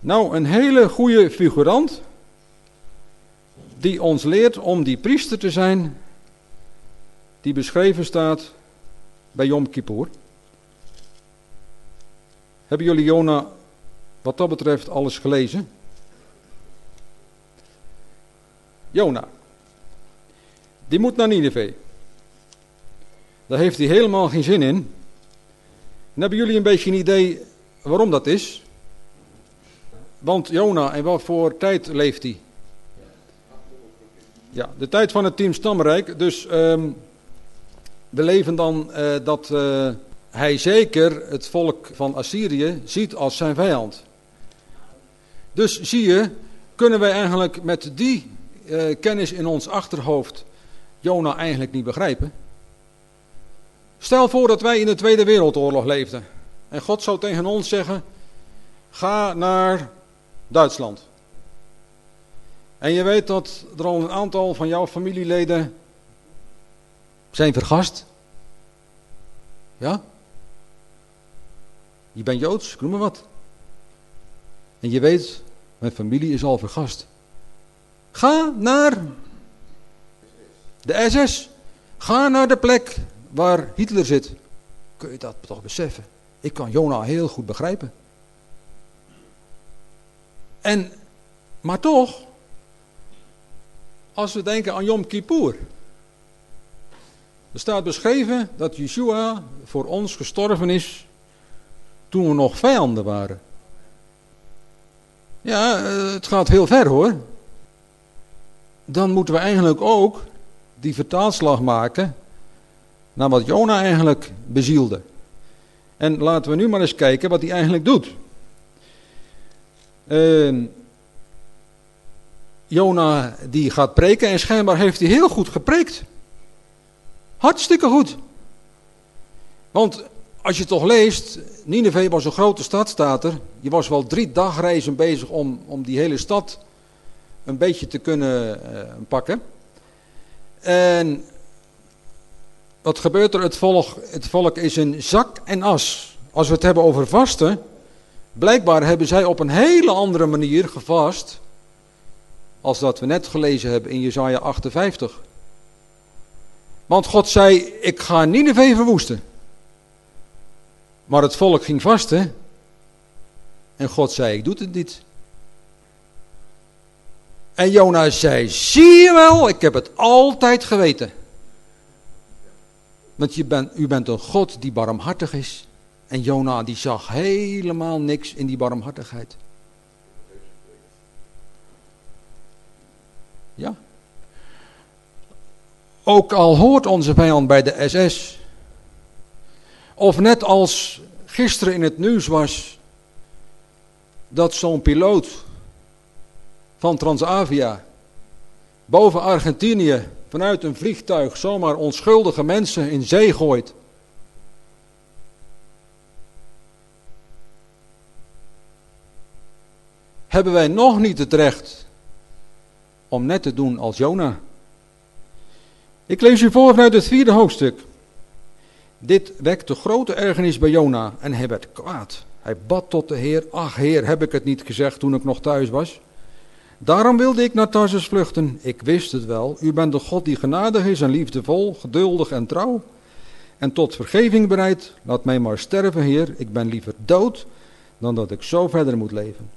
nou een hele goede figurant die ons leert om die priester te zijn die beschreven staat bij Yom Kippur? Hebben jullie Jona wat dat betreft alles gelezen? Jona, die moet naar Nineveh. Daar heeft hij helemaal geen zin in. En hebben jullie een beetje een idee waarom dat is? Want Jona, in wat voor tijd leeft hij? Ja, de tijd van het team Stamrijk. Dus um, we leven dan uh, dat uh, hij zeker het volk van Assyrië ziet als zijn vijand. Dus zie je, kunnen wij eigenlijk met die uh, kennis in ons achterhoofd Jona eigenlijk niet begrijpen? Stel voor dat wij in de Tweede Wereldoorlog leefden. En God zou tegen ons zeggen, ga naar Duitsland. En je weet dat er al een aantal van jouw familieleden zijn vergast. Ja? Je bent Joods, ik noem maar wat. En je weet, mijn familie is al vergast. Ga naar de SS. Ga naar de plek waar Hitler zit. Kun je dat toch beseffen? Ik kan Jona heel goed begrijpen. En, maar toch, als we denken aan Yom Kippur. Er staat beschreven dat Yeshua voor ons gestorven is toen we nog vijanden waren. Ja, eh, het gaat heel ver hoor. Dan moeten we eigenlijk ook die vertaalslag maken naar wat Jona eigenlijk bezielde. En laten we nu maar eens kijken wat hij eigenlijk doet. Uh, Jona die gaat preken en schijnbaar heeft hij heel goed gepreekt. Hartstikke goed. Want als je toch leest, Nineveh was een grote stad, staat er. Je was wel drie dagreizen bezig om, om die hele stad een beetje te kunnen uh, pakken. En wat gebeurt er? Het volk, het volk is in zak en as. Als we het hebben over vasten, blijkbaar hebben zij op een hele andere manier gevast als dat we net gelezen hebben in Jesaja 58. Want God zei, ik ga Nineveh verwoesten. Maar het volk ging vasten. En God zei, ik doe het niet. En Jona zei, zie je wel, ik heb het altijd geweten. Want je bent, u bent een God die barmhartig is. En Jona die zag helemaal niks in die barmhartigheid. Ja. Ook al hoort onze vijand bij de SS. Of net als gisteren in het nieuws was. Dat zo'n piloot van Transavia boven Argentinië vanuit een vliegtuig zomaar onschuldige mensen in zee gooit. Hebben wij nog niet het recht om net te doen als Jona? Ik lees u voor vanuit het vierde hoofdstuk. Dit wekte grote ergernis bij Jona en hij werd kwaad. Hij bad tot de Heer, ach Heer, heb ik het niet gezegd toen ik nog thuis was? Daarom wilde ik naar Tarsus vluchten. Ik wist het wel. U bent de God die genadig is en liefdevol, geduldig en trouw. En tot vergeving bereid. Laat mij maar sterven, Heer. Ik ben liever dood dan dat ik zo verder moet leven.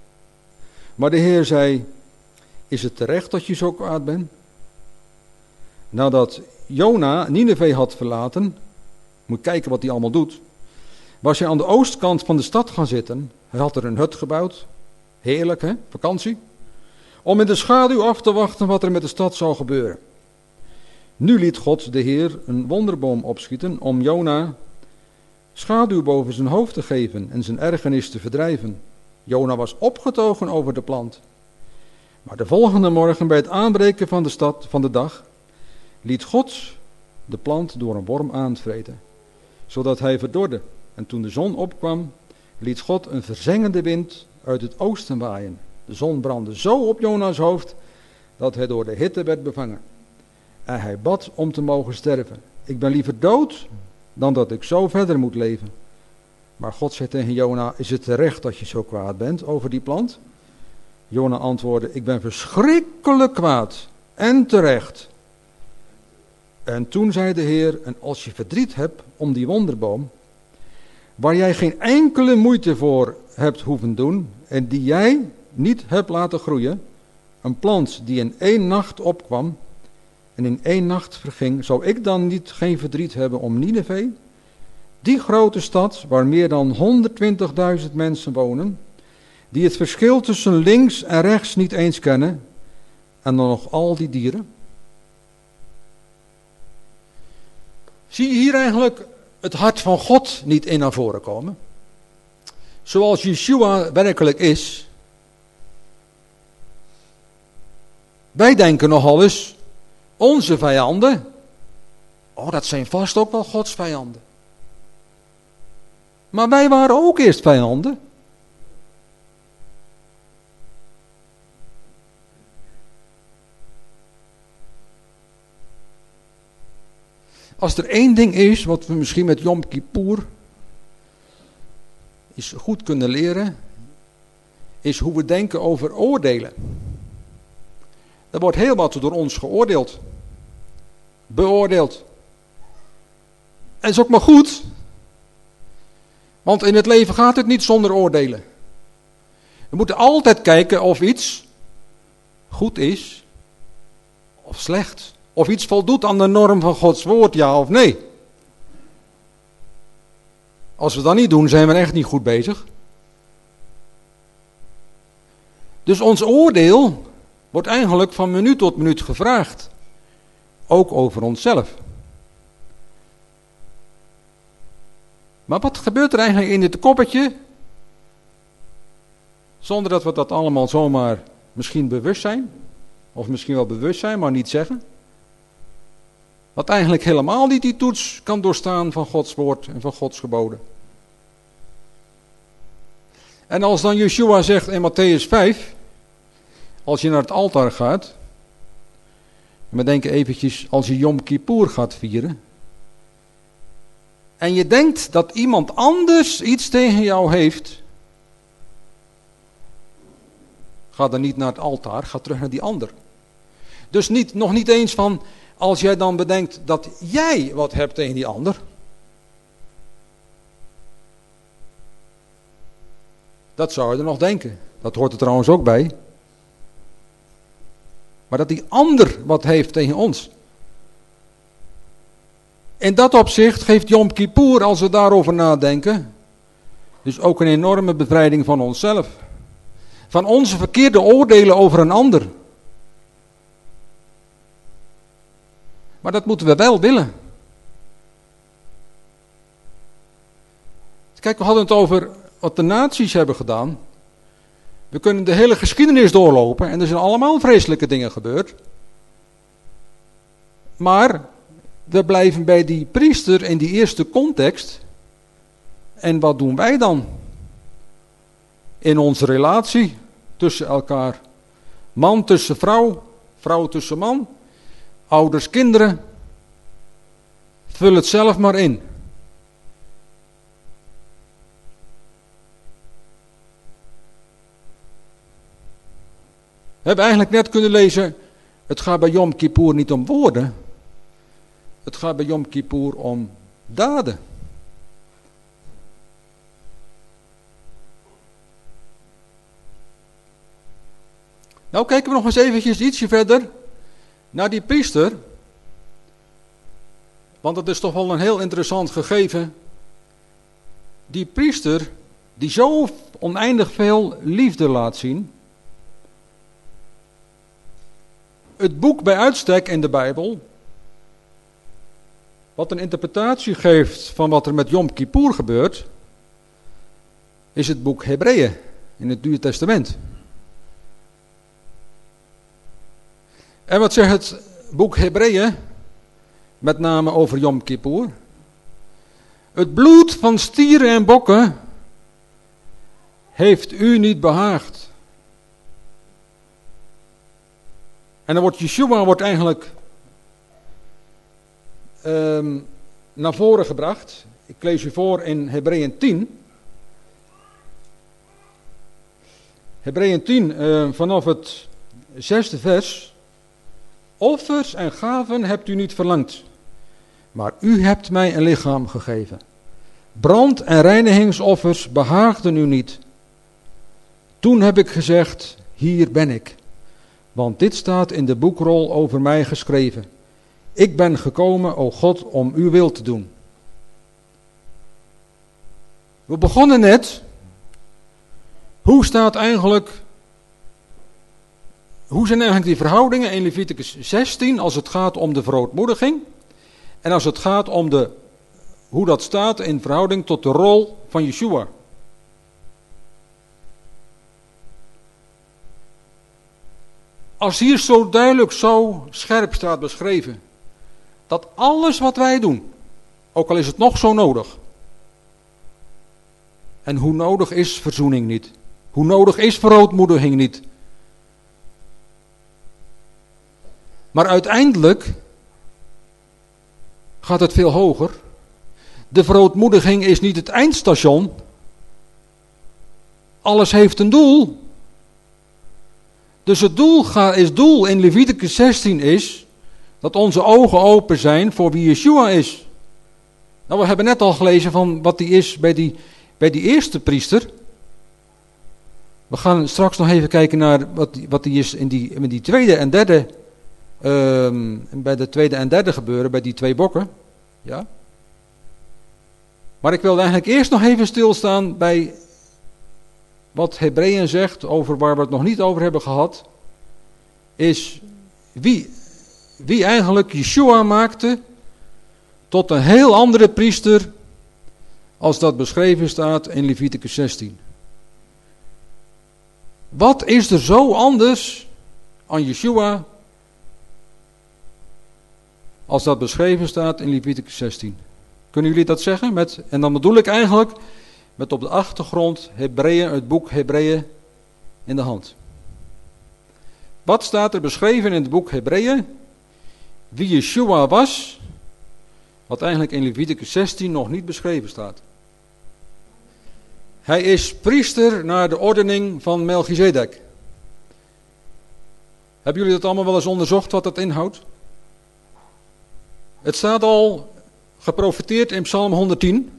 Maar de Heer zei: Is het terecht dat je zo kwaad bent? Nadat Jona Nineveh had verlaten, moet kijken wat hij allemaal doet, was hij aan de oostkant van de stad gaan zitten. Hij had er een hut gebouwd. Heerlijk, hè? Vakantie om in de schaduw af te wachten wat er met de stad zou gebeuren. Nu liet God de Heer een wonderboom opschieten om Jona schaduw boven zijn hoofd te geven en zijn ergernis te verdrijven. Jona was opgetogen over de plant. Maar de volgende morgen bij het aanbreken van de stad van de dag liet God de plant door een worm aanvreten, zodat hij verdorde. En toen de zon opkwam, liet God een verzengende wind uit het oosten waaien de zon brandde zo op Jona's hoofd dat hij door de hitte werd bevangen. En hij bad om te mogen sterven. Ik ben liever dood dan dat ik zo verder moet leven. Maar God zei tegen Jona, is het terecht dat je zo kwaad bent over die plant? Jona antwoordde, ik ben verschrikkelijk kwaad en terecht. En toen zei de Heer, en als je verdriet hebt om die wonderboom, waar jij geen enkele moeite voor hebt hoeven doen, en die jij niet heb laten groeien, een plant die in één nacht opkwam en in één nacht verging, zou ik dan niet geen verdriet hebben om Nineveh? Die grote stad waar meer dan 120.000 mensen wonen, die het verschil tussen links en rechts niet eens kennen, en dan nog al die dieren. Zie je hier eigenlijk het hart van God niet in naar voren komen? Zoals Yeshua werkelijk is, Wij denken nogal eens, onze vijanden, oh dat zijn vast ook wel Gods vijanden. Maar wij waren ook eerst vijanden. Als er één ding is wat we misschien met Yom Kippur is goed kunnen leren, is hoe we denken over oordelen. Er wordt heel wat door ons geoordeeld. Beoordeeld. En is ook maar goed. Want in het leven gaat het niet zonder oordelen. We moeten altijd kijken of iets goed is of slecht. Of iets voldoet aan de norm van Gods woord, ja of nee. Als we dat niet doen, zijn we echt niet goed bezig. Dus ons oordeel wordt eigenlijk van minuut tot minuut gevraagd. Ook over onszelf. Maar wat gebeurt er eigenlijk in dit koppetje? Zonder dat we dat allemaal zomaar misschien bewust zijn. Of misschien wel bewust zijn, maar niet zeggen. Wat eigenlijk helemaal niet die toets kan doorstaan van Gods woord en van Gods geboden. En als dan Yeshua zegt in Matthäus 5, als je naar het altaar gaat, we denken eventjes als je Yom Kippur gaat vieren, en je denkt dat iemand anders iets tegen jou heeft, ga dan niet naar het altaar, ga terug naar die ander. Dus niet, nog niet eens van, als jij dan bedenkt dat jij wat hebt tegen die ander. Dat zou je er nog denken. Dat hoort er trouwens ook bij. Maar dat die ander wat heeft tegen ons. In dat opzicht geeft Yom Kippur, als we daarover nadenken, dus ook een enorme bevrijding van onszelf. Van onze verkeerde oordelen over een ander. Maar dat moeten we wel willen. Kijk, we hadden het over wat de naties hebben gedaan. We kunnen de hele geschiedenis doorlopen en er zijn allemaal vreselijke dingen gebeurd. Maar we blijven bij die priester in die eerste context. En wat doen wij dan? In onze relatie tussen elkaar. Man tussen vrouw, vrouw tussen man, ouders, kinderen. Vul het zelf maar in. We hebben eigenlijk net kunnen lezen, het gaat bij Yom Kippur niet om woorden. Het gaat bij Yom Kippur om daden. Nou kijken we nog eens eventjes ietsje verder naar die priester. Want dat is toch wel een heel interessant gegeven. Die priester die zo oneindig veel liefde laat zien. Het boek bij uitstek in de Bijbel, wat een interpretatie geeft van wat er met Yom Kippur gebeurt, is het boek Hebreeën in het Nieuwe Testament. En wat zegt het boek Hebreeën, met name over Yom Kippur? Het bloed van stieren en bokken heeft u niet behaagd. En dan wordt Yeshua wordt eigenlijk um, naar voren gebracht. Ik lees u voor in Hebreeën 10. Hebreeën 10 uh, ehm, vanaf het zesde vers. Offers en gaven hebt u niet verlangd, maar u hebt mij een lichaam gegeven. Brand- en reinigingsoffers behaagden u niet. Toen heb ik gezegd, hier ben ik. Want dit staat in de boekrol over mij geschreven. Ik ben gekomen, o God, om uw wil te doen. We begonnen net. Hoe staat eigenlijk hoe zijn eigenlijk die verhoudingen in Leviticus 16 als het gaat om de verootmoediging en als het gaat om de, hoe dat staat in verhouding tot de rol van Yeshua? Als hier zo duidelijk, zo scherp staat beschreven, dat alles wat wij doen, ook al is het nog zo nodig, en hoe nodig is verzoening niet? Hoe nodig is verootmoediging niet? Maar uiteindelijk gaat het veel hoger. De verootmoediging is niet het eindstation. Alles heeft een doel. Dus het doel is doel in Leviticus 16 is dat onze ogen open zijn voor wie Yeshua is. Nou, we hebben net al gelezen van wat die is bij die, bij die eerste priester. We gaan straks nog even kijken naar wat, wat die is in die, in die tweede en derde Ehm, bij de tweede en derde gebeuren, bij die twee bokken. Ja. Maar ik wil eigenlijk eerst nog even stilstaan bij wat Hebreeën zegt over waar we het nog niet over hebben gehad. Is wie, wie eigenlijk Yeshua maakte tot een heel andere priester als dat beschreven staat in Leviticus 16. Wat is er zo anders aan Yeshua als dat beschreven staat in Leviticus 16. Kunnen jullie dat zeggen? Met, en dan bedoel ik eigenlijk met op de achtergrond Hebreeën, het boek Hebreeën in de hand. Wat staat er beschreven in het boek Hebreeën? Wie Yeshua was, wat eigenlijk in Leviticus 16 nog niet beschreven staat. Hij is priester naar de ordening van Melchizedek. Hebben jullie dat allemaal wel eens onderzocht wat dat inhoudt? Het staat al geprofiteerd in Psalm 110.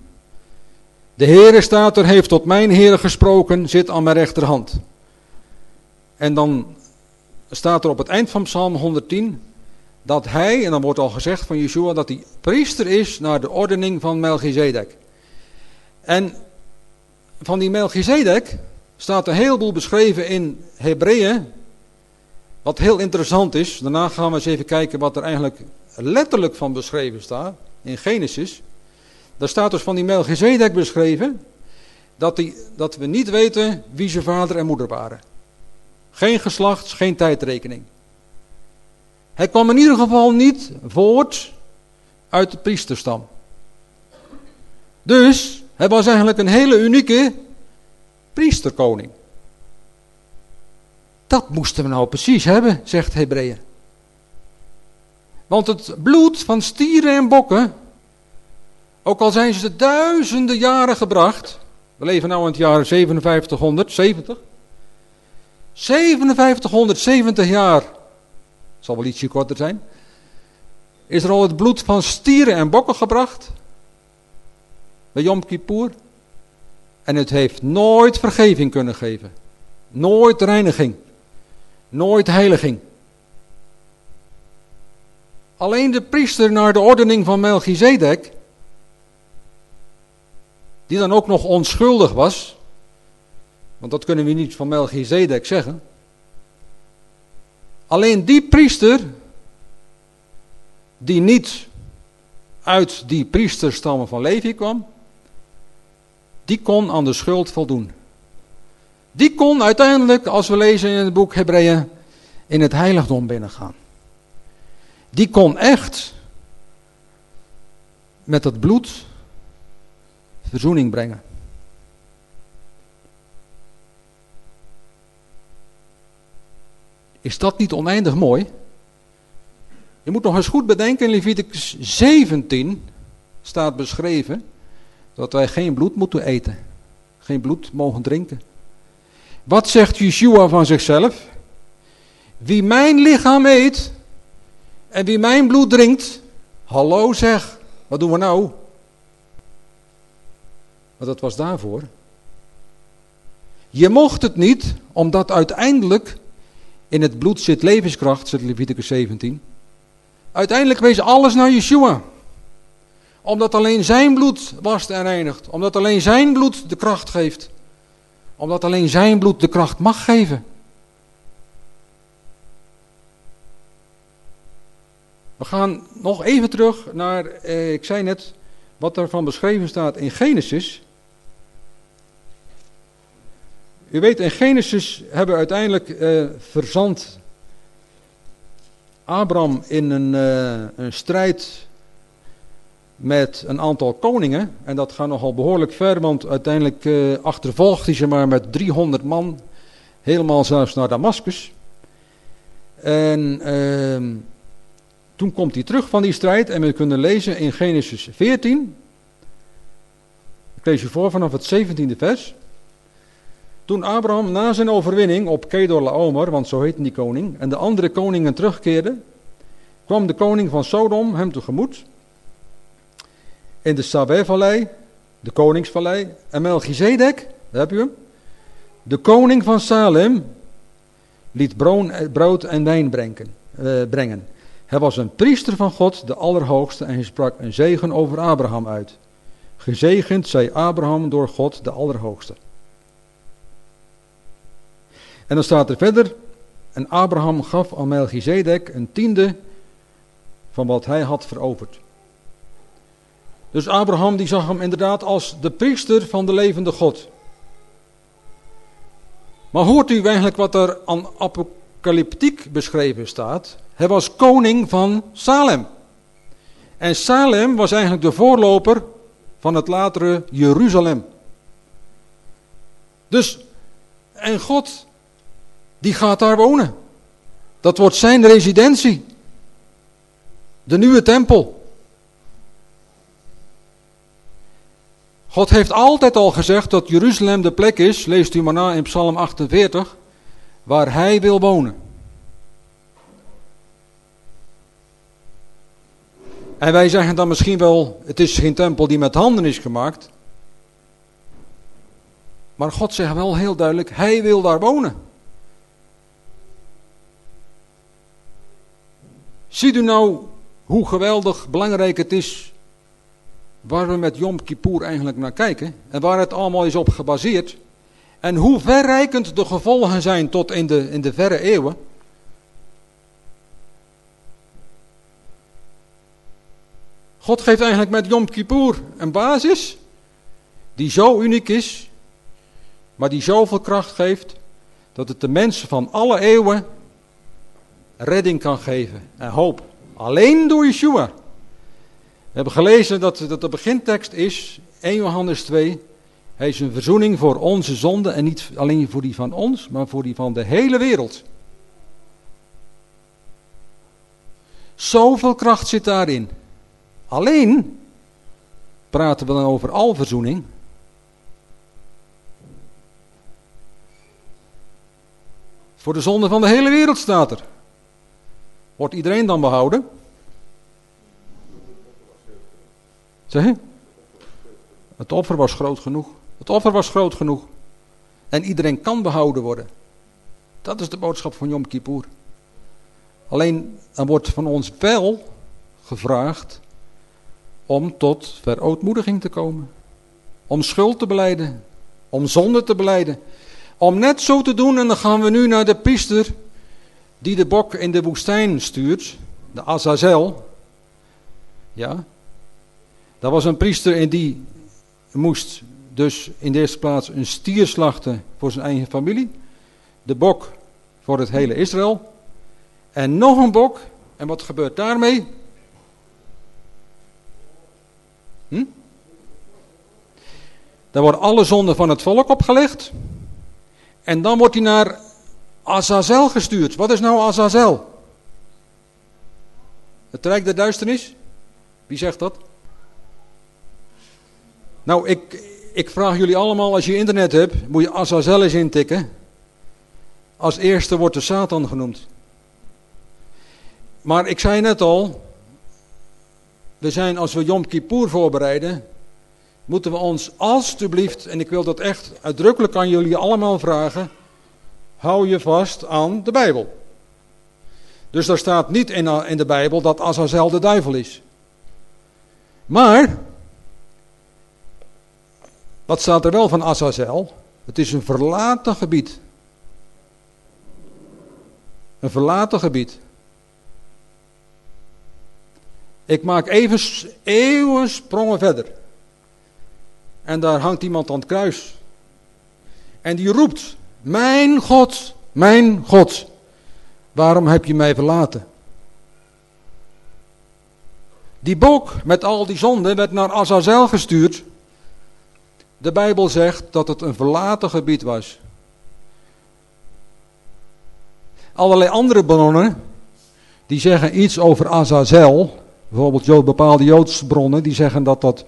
De Heere staat er, heeft tot mijn Heere gesproken, zit aan mijn rechterhand. En dan staat er op het eind van Psalm 110 dat hij, en dan wordt al gezegd van Yeshua, dat hij priester is naar de ordening van Melchizedek. En van die Melchizedek staat een heleboel beschreven in Hebreeën, wat heel interessant is. Daarna gaan we eens even kijken wat er eigenlijk letterlijk van beschreven staat in Genesis. Daar staat dus van die Melchizedek beschreven dat, die, dat we niet weten wie zijn vader en moeder waren. Geen geslachts, geen tijdrekening. Hij kwam in ieder geval niet voort uit de priesterstam. Dus hij was eigenlijk een hele unieke priesterkoning. Dat moesten we nou precies hebben, zegt Hebreeën. Want het bloed van stieren en bokken, ook al zijn ze duizenden jaren gebracht, we leven nu in het jaar 5770, 5770 jaar, zal wel ietsje korter zijn, is er al het bloed van stieren en bokken gebracht, bij Yom Kippur, en het heeft nooit vergeving kunnen geven, nooit reiniging, nooit heiliging. Alleen de priester naar de ordening van Melchizedek, die dan ook nog onschuldig was, want dat kunnen we niet van Melchizedek zeggen. Alleen die priester, die niet uit die priesterstammen van Levi kwam, die kon aan de schuld voldoen. Die kon uiteindelijk, als we lezen in het boek Hebreeën, in het heiligdom binnengaan. Die kon echt met het bloed verzoening brengen. Is dat niet oneindig mooi? Je moet nog eens goed bedenken, in Leviticus 17 staat beschreven dat wij geen bloed moeten eten. Geen bloed mogen drinken. Wat zegt Yeshua van zichzelf? Wie mijn lichaam eet en wie mijn bloed drinkt, hallo zeg, wat doen we nou? Maar dat was daarvoor. Je mocht het niet, omdat uiteindelijk in het bloed zit levenskracht, zegt Leviticus 17. Uiteindelijk wees alles naar Yeshua. Omdat alleen zijn bloed wast en reinigt. Omdat alleen zijn bloed de kracht geeft. Omdat alleen zijn bloed de kracht mag geven. We gaan nog even terug naar, eh, ik zei net, wat er van beschreven staat in Genesis. U weet, in Genesis hebben uiteindelijk eh, verzand Abraham in een, eh, een strijd met een aantal koningen. En dat gaat nogal behoorlijk ver, want uiteindelijk uh, achtervolgt hij ze maar met 300 man. Helemaal zelfs naar Damascus. En ehm, toen komt hij terug van die strijd en we kunnen lezen in Genesis 14. Ik lees je voor vanaf het 17e vers. Toen Abraham na zijn overwinning op Kedor Laomer, want zo heette die koning, en de andere koningen terugkeerden, kwam de koning van Sodom hem tegemoet in de Sawe-vallei, de koningsvallei, en Melchizedek, daar heb je hem, de koning van Salem, liet brood en wijn eh, brengen. Hij was een priester van God, de Allerhoogste, en hij sprak een zegen over Abraham uit. Gezegend zij Abraham door God, de Allerhoogste. En dan staat er verder, en Abraham gaf aan Melchizedek een tiende van wat hij had veroverd. Dus Abraham die zag hem inderdaad als de priester van de levende God. Maar hoort u eigenlijk wat er aan apocalyptiek beschreven staat? Hij was koning van Salem. En Salem was eigenlijk de voorloper van het latere Jeruzalem. Dus, en God die gaat daar wonen. Dat wordt zijn residentie. De nieuwe tempel. God heeft altijd al gezegd dat Jeruzalem de plek is, leest u maar na in Psalm 48, waar hij wil wonen. En wij zeggen dan misschien wel, het is geen tempel die met handen is gemaakt. Maar God zegt wel heel duidelijk, hij wil daar wonen. Ziet u nou hoe geweldig belangrijk het is waar we met Yom Kippur eigenlijk naar kijken en waar het allemaal is op gebaseerd en hoe verrijkend de gevolgen zijn tot in de, in de verre eeuwen. God geeft eigenlijk met Yom Kippur een basis die zo uniek is, maar die zoveel kracht geeft dat het de mensen van alle eeuwen redding kan geven en hoop. Alleen door Yeshua. We hebben gelezen dat, dat de begintekst is 1 Johannes 2. Hij is een verzoening voor onze zonde en niet alleen voor die van ons, maar voor die van de hele wereld. Zoveel kracht zit daarin. Alleen praten we dan over alverzoening. Voor de zonde van de hele wereld staat er. Wordt iedereen dan behouden? Zeg je? Het offer was groot genoeg. Het offer was groot genoeg. En iedereen kan behouden worden. Dat is de boodschap van Yom Kippur. Alleen, dan wordt van ons wel gevraagd om tot verootmoediging te komen. Om schuld te beleiden. Om zonde te beleiden. Om net zo te doen, en dan gaan we nu naar de priester die de bok in de woestijn stuurt, de Azazel. Ja, dat was een priester en die moest dus in de eerste plaats een stier slachten voor zijn eigen familie. De bok voor het hele Israël. En nog een bok. En wat gebeurt daarmee? Hm? Dan worden alle zonden van het volk opgelegd. En dan wordt hij naar Azazel gestuurd. Wat is nou Azazel? Het rijk der duisternis? Wie zegt dat? Nou, ik, ik vraag jullie allemaal, als je internet hebt, moet je Azazel eens intikken. Als eerste wordt de Satan genoemd. Maar ik zei net al, we zijn als we Yom Kippur voorbereiden, moeten we ons alstublieft, en ik wil dat echt uitdrukkelijk aan jullie allemaal vragen, hou je vast aan de Bijbel. Dus daar staat niet in, de Bijbel dat Azazel de duivel is. Maar, wat staat er wel van Azazel? Het is een verlaten gebied. Een verlaten gebied. Ik maak even eeuwen sprongen verder. En daar hangt iemand aan het kruis. En die roept, mijn God, mijn God, waarom heb je mij verlaten? Die bok met al die zonden werd naar Azazel gestuurd. De Bijbel zegt dat het een verlaten gebied was. Allerlei andere bronnen, die zeggen iets over Azazel. Bijvoorbeeld bepaalde Joodse bronnen, die zeggen dat dat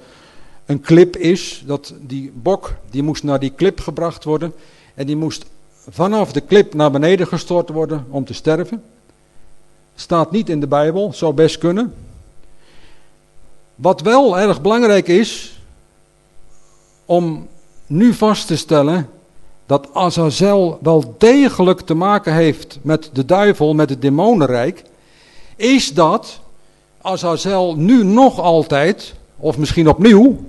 een klip is. Dat die bok, die moest naar die klip gebracht worden. En die moest vanaf de klip naar beneden gestort worden om te sterven. Staat niet in de Bijbel, zou best kunnen. Wat wel erg belangrijk is, om nu vast te stellen dat Azazel wel degelijk te maken heeft met de duivel, met het demonenrijk, is dat Azazel nu nog altijd, of misschien opnieuw,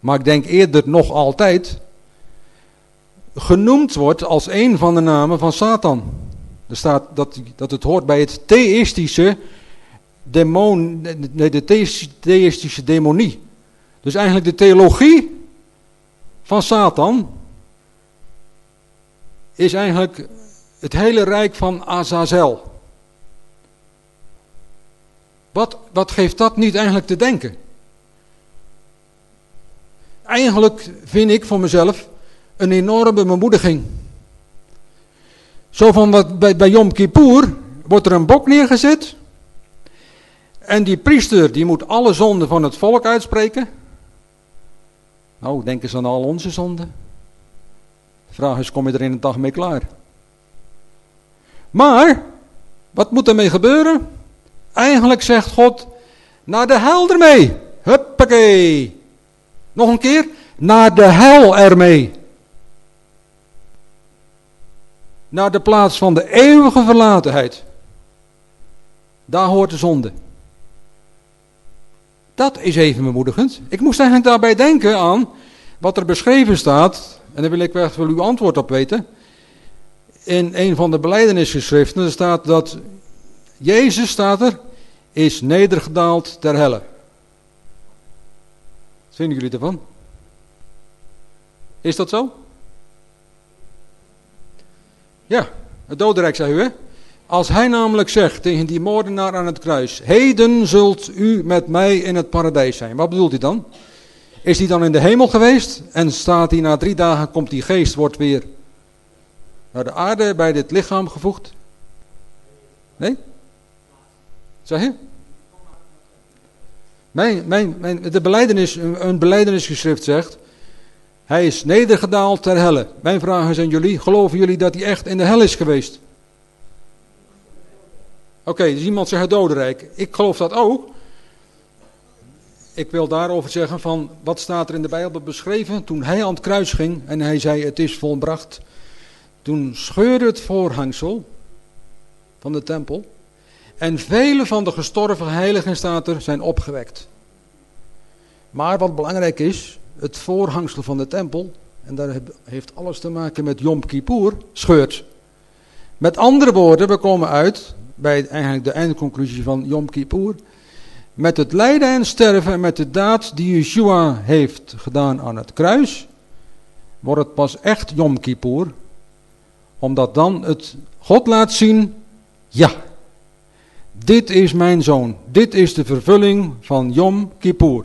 maar ik denk eerder nog altijd, genoemd wordt als een van de namen van Satan. Er staat dat, dat het hoort bij het theïstische demon, de theïstische demonie. Dus eigenlijk de theologie van Satan is eigenlijk het hele rijk van Azazel. Wat, wat geeft dat niet eigenlijk te denken? Eigenlijk vind ik voor mezelf een enorme bemoediging. Zo van wat, bij, bij Yom Kippur wordt er een bok neergezet. En die priester die moet alle zonden van het volk uitspreken. Nou, denk eens aan al onze zonden. De vraag is, kom je er in een dag mee klaar? Maar, wat moet ermee gebeuren? Eigenlijk zegt God, naar de hel ermee. Huppakee. Nog een keer, naar de hel ermee. naar de plaats van de eeuwige verlatenheid. Daar hoort de zonde. Dat is even bemoedigend. Ik moest eigenlijk daarbij denken aan wat er beschreven staat, en daar wil ik wel uw antwoord op weten. In een van de beleidenisgeschriften staat dat Jezus, staat er, is nedergedaald ter helle. Wat vinden jullie ervan? Is dat zo? Ja, het dodenrijk, zei u, hè? Als hij namelijk zegt tegen die moordenaar aan het kruis: Heden zult u met mij in het paradijs zijn. Wat bedoelt hij dan? Is hij dan in de hemel geweest en staat hij na drie dagen, komt die geest, wordt weer naar de aarde bij dit lichaam gevoegd? Nee? Zeg je? Mijn, mijn, mijn, de beleidenis, een beleidenisgeschrift zegt, hij is nedergedaald ter helle. Mijn vraag is aan jullie, geloven jullie dat hij echt in de hel is geweest? Oké, dus iemand zegt het dodenrijk. Ik geloof dat ook. Ik wil daarover zeggen van, wat staat er in de Bijbel beschreven? Toen hij aan het kruis ging en hij zei het is volbracht. Toen scheurde het voorhangsel van de tempel. En vele van de gestorven heiligen, er, zijn opgewekt. Maar wat belangrijk is, het voorhangsel van de tempel, en daar heeft alles te maken met Yom Kippur, scheurt. Met andere woorden, we komen uit bij eigenlijk de eindconclusie van Yom Kippur. Met het lijden en sterven en met de daad die Yeshua heeft gedaan aan het kruis, wordt het pas echt Yom Kippur. Omdat dan het God laat zien, ja, dit is mijn zoon. Dit is de vervulling van Yom Kippur.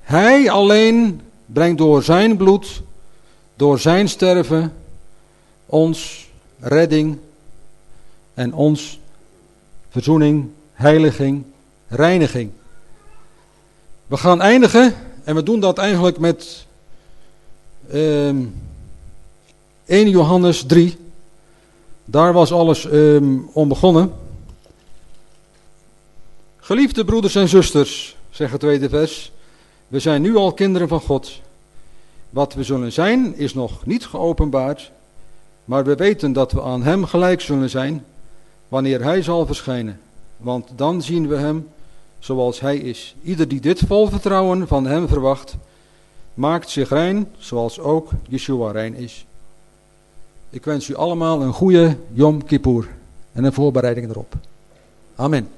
Hij alleen brengt door zijn bloed, door zijn sterven, ons redding en ons verzoening, heiliging, reiniging. We gaan eindigen en we doen dat eigenlijk met um, ehm, 1 Johannes 3. Daar was alles um, om begonnen. Geliefde broeders en zusters, zegt het tweede vers, we zijn nu al kinderen van God. Wat we zullen zijn is nog niet geopenbaard, maar we weten dat we aan Hem gelijk zullen zijn wanneer Hij zal verschijnen. Want dan zien we Hem zoals Hij is. Ieder die dit vol vertrouwen van Hem verwacht, maakt zich rein zoals ook Yeshua rein is. Ik wens u allemaal een goede Yom Kippur en een voorbereiding erop. Amen.